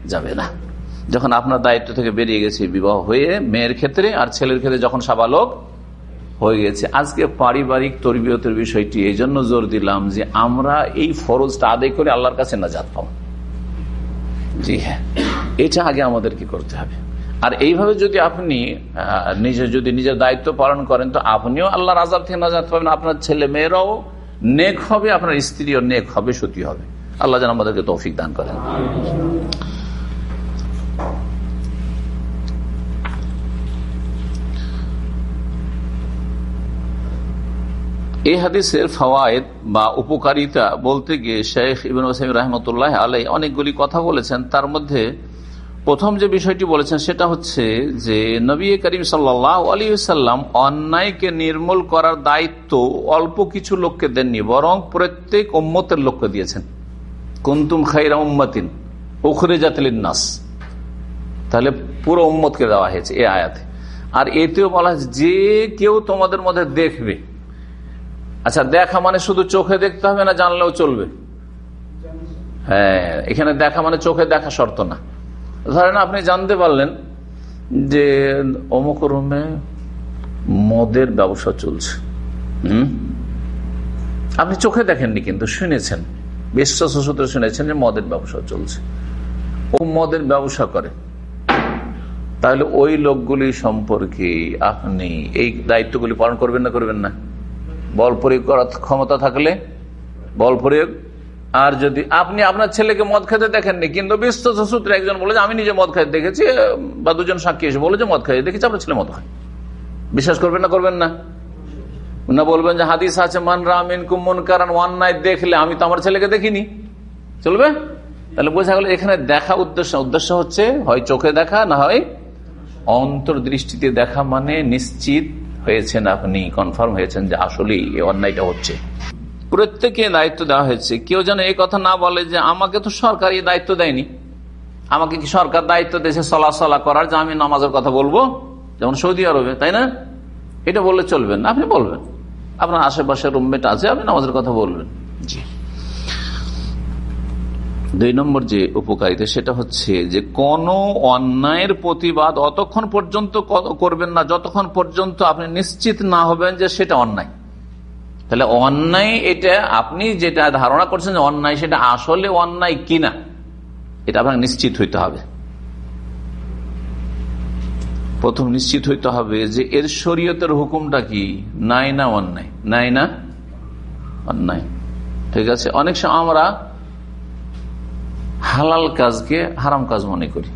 যাবে না। যখন আপনার দায়িত্ব থেকে বেরিয়ে গেছে বিবাহ হয়ে, মেয়ের ক্ষেত্রে আর ছেলের ক্ষেত্রে যখন সাবালক হয়ে গেছে। আজকে পারিবারিক তরবিয়তের বিষয়টি এই জন্য জোর দিলাম যে আমরা এই ফরজটা আদায় করে আল্লাহর কাছে না যাত পাব। জি হ্যাঁ এটা আগে আমাদেরকে করতে হবে। আর এইভাবে যদি আপনি নিজে যদি নিজের দায়িত্ব পালন করেন, তো আপনিও আল্লাহর আজাব থেকে না যাতে পাবেন। আপনার ছেলে মেয়েরাও নেক হবে, আপনার স্ত্রীও নেক হবে, সতী হবে। আল্লাহ যেন আমাদেরকে তৌফিক দান করেন। এই হাদিসের ফওয়ায়দ বা উপকারিতা বলতে গিয়ে শেখ ইবিন ওসাইম রহমতুল্লাহ আলাই অনেকগুলি কথা বলেছেন। তার মধ্যে প্রথম যে বিষয়টি বলেছেন সেটা হচ্ছে যে নবী করিম সাল্লাহ আলী সাল্লাম অন্যায়কে নির্মূল করার দায়িত্ব অল্প কিছু লোককে দেননি, বরং প্রত্যেক উম্মতের লোককে দিয়েছেন। কুন্তুম খাইরা উম্মতিন উখরে জাতিলিন নাস তাহলে পুরো উম্মতকে দেওয়া হয়েছে এ আয়াতে। আর এতেও বলা যে কেউ তোমাদের মধ্যে দেখবে আচ্ছা দেখা মানে শুধু চোখে দেখতে হবে না জানলেও চলবে? হ্যাঁ এখানে দেখা মানে চোখে দেখা শর্ত না। ধরেন আপনি জানতে পারলেন যে অমুক রুমে মদের ব্যবসা চলছে। হম? আপনি চোখে দেখেননি কিন্তু, শুনেছেন। বিশ্বাস সূত্রে শুনেছেন যে মদের ব্যবসা চলছে। ও মদের ব্যবসা করে। তাহলে ওই লোকগুলি সম্পর্কে আপনি এই দায়িত্বগুলি পালন করবেন না করবেন না? বল প্রয়োগ করার ক্ষমতা থাকলে বল প্রয়োগ। আর যদি আপনি আপনার ছেলেকে মদ খেতে দেখেননি, কিন্তু বিশ্বস্ত সূত্রে একজন বলে যে, আমি নিজে মদ খাইতে দেখেছি, বা দুজন সাক্ষী এসে বলে যে, মদ খাই দেখেছি, আপনার ছেলে মদ খায়। বিশ্বাস করবেন না করবেন না? না বলবেন যে, হাদিস আছে, মান রামিন কুমন কারণ ওয়ান নাইট দেখলে আমি তো আমার ছেলেকে দেখিনি। চলবে? তাহলে বোঝা গেল এখানে দেখা উদ্দেশ্য। উদ্দেশ্য হচ্ছে, হয় চোখে দেখা, না হয় অন্তর্দৃষ্টিতে দেখা মানে নিশ্চিত হয়েছেন আপনি কনফার্ম হয়েছেন যে আসলেই এই অন্যায়টা হচ্ছে। প্রত্যেকে দায়িত্ব দেওয়া হয়েছে। কেউ যেন এই কথা না বলে যে আমাকে তো সরকার এই দায়িত্ব দেয়নি। আমাকে কি সরকার দায়িত্ব দিয়েছে চলাচলা করার? যে আমি নামাজের কথা বলব? যেমন সৌদি আরবে, তাই না? এটা বললে চলবেন না, আপনি বলবেন। আপনার আশেপাশে রুমমেট আছে, আপনি নামাজের কথা বলবেন। জি। দুই নম্বর যে উপকারিতা, সেটা হচ্ছে যে কোন অন্যায়ের প্রতিবাদ অতক্ষণ পর্যন্ত করবেন না, যতক্ষণ পর্যন্ত আপনি নিশ্চিত না হবেন যে সেটা অন্যায়। তাহলে অন্যায় এটা আপনি যেটা ধারণা করছেন যে অন্যায়, সেটা আসলে অন্যায় কিনা, এটা আপনাকে নিশ্চিত হইতে হবে। প্রথম নিশ্চিত হইতে হবে যে এর শরীয়তের হুকুমটা কি? নাই না অন্যায়। নাই না অন্যায়। ঠিক আছে? অনেক সময় আমরা হালাল কাজকে হারাম কাজ মনে করি।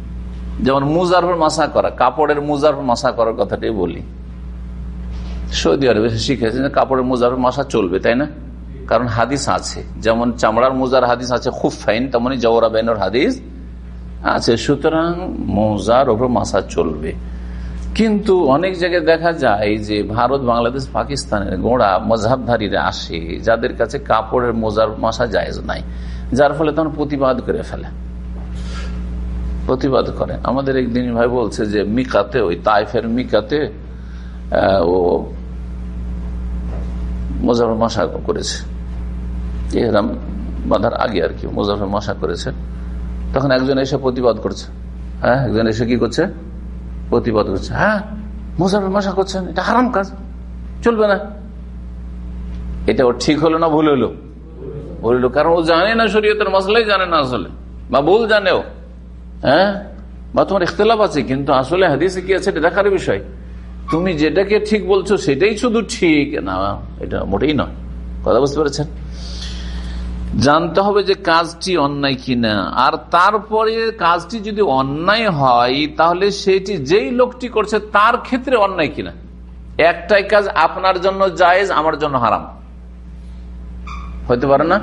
যেমন মুজার মাসা করা, কাপড়ের মুজার মাসা করার কথাটাই বলি। সৌদি আরবে শিখেছেন কাপড়ের মুজার মাসা চলবে, তাই না? কারণ হাদিস আছে। যেমন চামড়ার মোজার হাদিস আছে, খুব ফাইন তেমনই জওরা বেনর হাদিস আছে। সুতরাং মোজার ওপর মাসা চলবে। কিন্তু অনেক জায়গায় দেখা যায় যে ভারত, বাংলাদেশ, পাকিস্তানের গোড়া মজাবধারীরা আসে, যাদের কাছে কাপড়ের মোজার মাসা জায়জ নাই। যার ফলে তখন প্রতিবাদ করে ফেলে। প্রতিবাদ করে। আমাদের একদিন ভাই বলছে যে, মিকাতে, ওই তাইফের মিকাতে ও মোজাফর মাসা করেছে। এরাম বাধার আগে আর কি মোজাফর মাসা করেছে। তখন একজন এসে প্রতিবাদ করছে। হ্যাঁ একজন এসে কি করছে? প্রতিবাদ করছে। হ্যাঁ মোজাফর মাসা করছেন, এটা হারাম কাজ, চলবে না। এটা ওর ঠিক হলো না ভুল হলো? ভুল কারণ ও জানে না শরীয়তের মশলাই জানে না আসলে। বা ভুল জানেও। হ্যাঁ? বা তোমার ইখতলাফ আছে, কিন্তু আসলে হাদিসে কি আছে, এটা দেখার বিষয়। তুমি যেটাকে ঠিক বলছো, সেটাই শুধু ঠিক। না, এটা মোটেই নয়। কথা বুঝতে পেরেছেন? জানতে হবে যে কাজটি অন্যায় কিনা। আর তারপরে কাজটি যদি অন্যায় হয়, তাহলে সেটি যেই লোকটি করছে, তার ক্ষেত্রে অন্যায় কিনা। একটাই কাজ, আপনার জন্য জায়েজ, আমার জন্য হারাম। হইতে পারে না।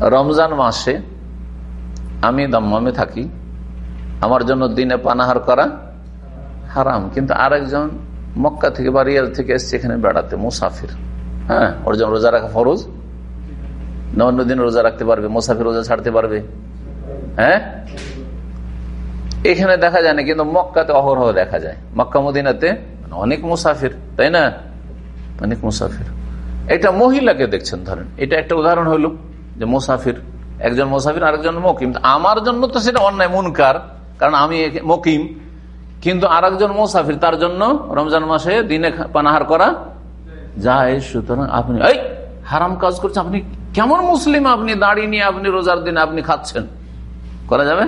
রমজান মাসে আমি দম্মামে থাকি। আমার জন্য দিনে পানাহার করা হারাম। কিন্তু আরেকজন মক্কা থেকে বা রিয়াল থেকে এসছে এখানে বেড়াতে, মুসাফির। হ্যাঁ ওর জন্য রোজা রাখা ফরজ। না অন্যদিন রোজা রাখতে পারবে, মুসাফির রোজা ছাড়তে পারবে। হ্যাঁ? এখানে দেখা যায় না, কিন্তু মক্কাতে অহরহ দেখা যায়। মক্কা মদিনাতে অনেক মুসাফির, তাই না? অনেক মুসাফির। এটা মহিলাকে দেখছেন, ধরেন। এটা একটা উদাহরণ হইল যে মুসাফির, একজন মুসাফির, আরেকজন মকিম। আমার জন্য তো সেটা অন্যায়, মুনকার, কারণ আমি মকিম। কিন্তু আর একজন মোসাফির, তার জন্য রমজান মাসে দিনে পানাহার করা যায়, সুতরাং আপনি এই, হারাম কাজ করছেন আপনি কেমন মুসলিম? আপনি দাঁড়িয়ে নিয়ে, আপনি রোজার দিনে আপনি খাচ্ছেন। করা যাবে?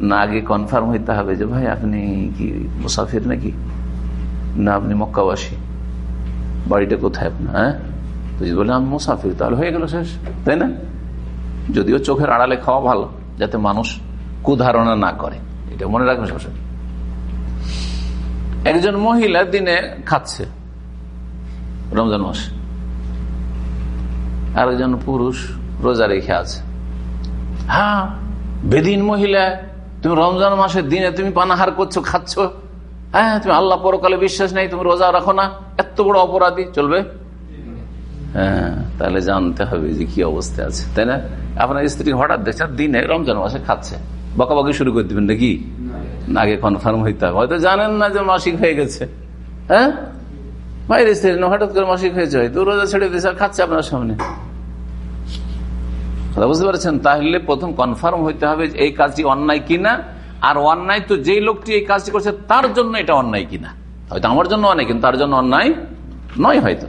না, আগে কনফার্ম হইতে হবে যে, ভাই, আপনি কি মুসাফির নাকি? না, আপনি মক্কাবাসী। বাড়িটা কোথায় আপনার হ্যাঁ? যদি বলে আমি মুসাফির তাহলে হয়ে গেল শেষ। তাই না? যদিও চোখের আড়ালে খাওয়া ভালো, যাতে মানুষ কুধারণা না করে। এটা মনে রাখবেন সবসময় একজন মহিলা দিনে খাচ্ছে রমজান মাস। আরেকজন পুরুষ রোজা রেখে আছে। হ্যাঁ বেদিন মহিলা, তুমি রমজান মাসের দিনে তুমি পানাহার করছ, খাচ্ছ। হ্যাঁ তুমি আল্লাহ পরকালে বিশ্বাস নেই, তুমি রোজা রাখো না। এত বড় অপরাধী, চলবে? তাহলে জানতে হবে যে কি অবস্থা আছে, তাই না? আপনার স্ত্রী হঠাৎ দেখছেন দিনে রমজান মাসে খাচ্ছে, বকাবকি শুরু করে দিবেন নাকি? আগে কনফার্ম হইতে হবে। হয়তো জানেন না যে মাসিক হয়ে গেছে। হ্যাঁ? বাইরে স্ত্রী হঠাৎ করে মাসিক হয়েছে, হয়তো রোজা ছেড়ে দিয়েছে খাচ্ছে আপনার সামনে। বুঝতে পারছেন? তাহলে প্রথম কনফার্ম হইতে হবে এই কাজটি অন্যায় কিনা, আর অন্যায় তো যেই লোকটি এই কাজটি করছে, তার জন্য এটা অন্যায় কিনা। হয়তো আমার জন্য অনেক কিন্তু তার জন্য অন্যায় নয় হয়তো।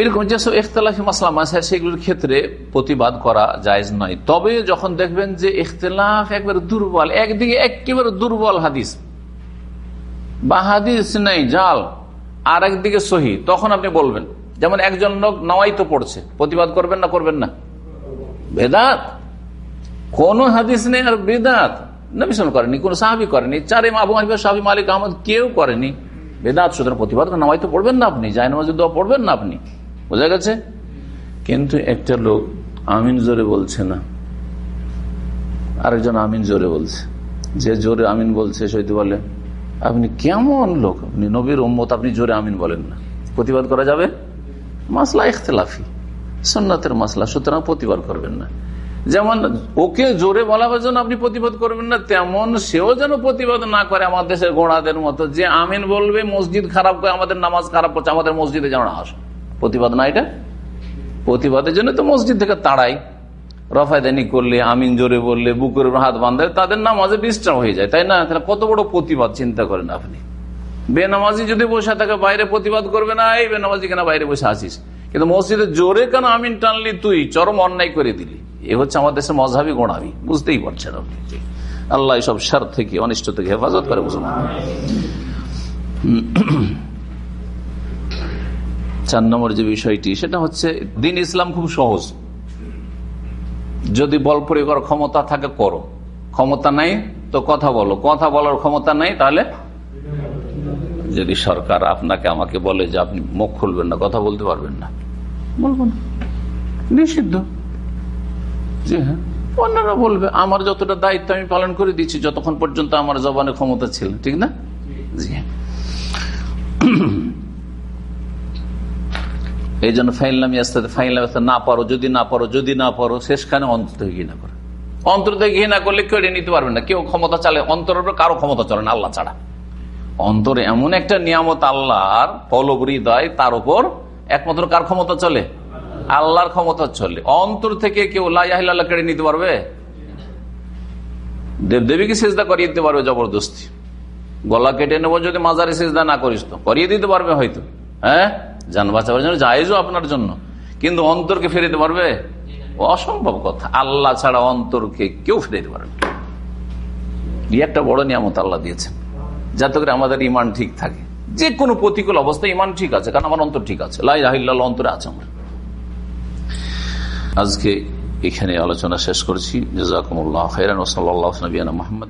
এরকম যেসব ইখতলাফি মাসলা মাসায় সেগুলোর ক্ষেত্রে প্রতিবাদ করা যায় নয়। তবে যখন দেখবেন যে ইখতলাফ একবারে দুর্বল, একদিকে একেবারে দুর্বল হাদিস, বা হাদিস নেই, জাল আর একদিকে সহি, তখন আপনি বলবেন। যেমন একজন লোক নওয়াই তো পড়ছে, প্রতিবাদ করবেন না করবেন না? বেদাত। কোন হাদিস নেই আর বেদাত। করেনি, কোন সাহাবি করেনি, চারে আবু সাহাবি মালিক আহমদ কেউ করেনি। বেদাত, সুতরাং প্রতিবাদ নামাই তো পড়বেন না আপনি জায় নামাজ দোয়া পড়বেন না আপনি। বোঝা গেছে? কিন্তু একটা লোক আমিন জোরে বলছে না। আরেকজন আমিন জোরে বলছে। যে জোরে আমিন বলছে সৈতি বলে, আপনি কেমন লোক? আপনি নবীর উম্মত, আপনি জোরে আমিন বলেন না। প্রতিবাদ করা যাবে? মাসলা ইখতলাফি। সন্ন্যতের মাসলা, সুতরাং প্রতিবাদ করবেন না। যেমন ওকে জোরে বলাবার জন্য আপনি প্রতিবাদ করবেন না, তেমন সেও যেন প্রতিবাদ না করে আমাদের দেশের গোড়াদের মতো। যে আমিন বলবে, মসজিদ খারাপ করে আমাদের নামাজ খারাপ করছে, আমাদের মসজিদে যেন আসে। প্রতিবাদ না এটা? প্রতিবাদের জন্য তো মসজিদ থেকে তাড়াই। রফায়দানি করলে, আমিন জোরে বললে, বুকের হাত বাঁধলে, তাদের নামাজে ডিস্টার্ব হয়ে যায়, তাই না? তাহলে কত বড় প্রতিবাদ, চিন্তা করেন আপনি। বেনামাজি যদি বসে থাকে, বাইরে প্রতিবাদ করবে না, এই বেনামাজি কেন বাইরে বসে আসিস কিন্তু মসজিদে জোরে কেন আমিন টানলি তুই? চরম অন্যায় করে দিলি। এ হচ্ছে আমাদের দেশের মজাবি গোড়াবি বুঝতেই পারছেন আপনি। আল্লাহ সব সার থেকে অনিষ্ট থেকে হেফাজত করে মুসলমান। চার নম্বর যে বিষয়টি, সেটা হচ্ছে দিন ইসলাম খুব সহজ। যদি বল প্রয়োগ করার ক্ষমতা থাকে, করো। ক্ষমতা নাই, তো কথা বলো। কথা বলার ক্ষমতা নাই, তাহলে যদি সরকার আপনাকে আমাকে বলে যে আপনি মুখ খুলবেন না, কথা বলতে পারবেন না। বলব না। নিষিদ্ধ। জি হ্যাঁ। অন্যরা বলবে, আমার যতটা দায়িত্ব আমি পালন করে দিচ্ছি যতক্ষণ পর্যন্ত আমার জবানে ক্ষমতা ছিল। ঠিক না? জি হ্যাঁ। এই জন্য ফাইনলাম ফাইনলাম না পারো, যদি না পারো, যদি না পারো, শেষখানে অন্তর ঘৃণা করে। অন্তর থেকে ঘৃণা করলে কেড়ে নিতে পারবে না। কেউ ক্ষমতা চালে অন্তরের কারও ক্ষমতা চলে না, আল্লাহ ছাড়া। অন্তরে এমন একটা নিয়ামত আল্লাহর পলবরি দয় তার উপর একমাত্র কার ক্ষমতা চলে? আল্লাহর ক্ষমতা চলে। অন্তর থেকে কেউ লাইল্লাহ কেড়ে নিতে পারবে? দেবদেবীকে সেজদা করিয়ে দিতে পারবে জবরদস্তি। গলা কেটে নেব যদি মাজারে সেজদা না করিস তো, করিয়ে দিতে পারবে হয়তো। হ্যাঁ? যান বাঁচাবার জন্য যাইজও আপনার জন্য। কিন্তু অন্তরকে ফিরে দিতে পারবে? অসম্ভব কথা। আল্লাহ ছাড়া অন্তরকে কেউ ফিরে দিতে পারবে একটা বড় নিয়ামত আল্লাহ দিয়েছেন। যাতে করে আমাদের ইমান ঠিক থাকে। যে কোনো প্রতিকূল অবস্থায় ইমান ঠিক আছে, কারণ আমার অন্তর ঠিক আছে। লাই রাহিল্লাহ অন্তরে আছে আমার। আজকে এখানে আলোচনা শেষ করছি। জাজাকুমুল্লাহ খেরান ওসল্লাহ নবীনা মোহাম্মদ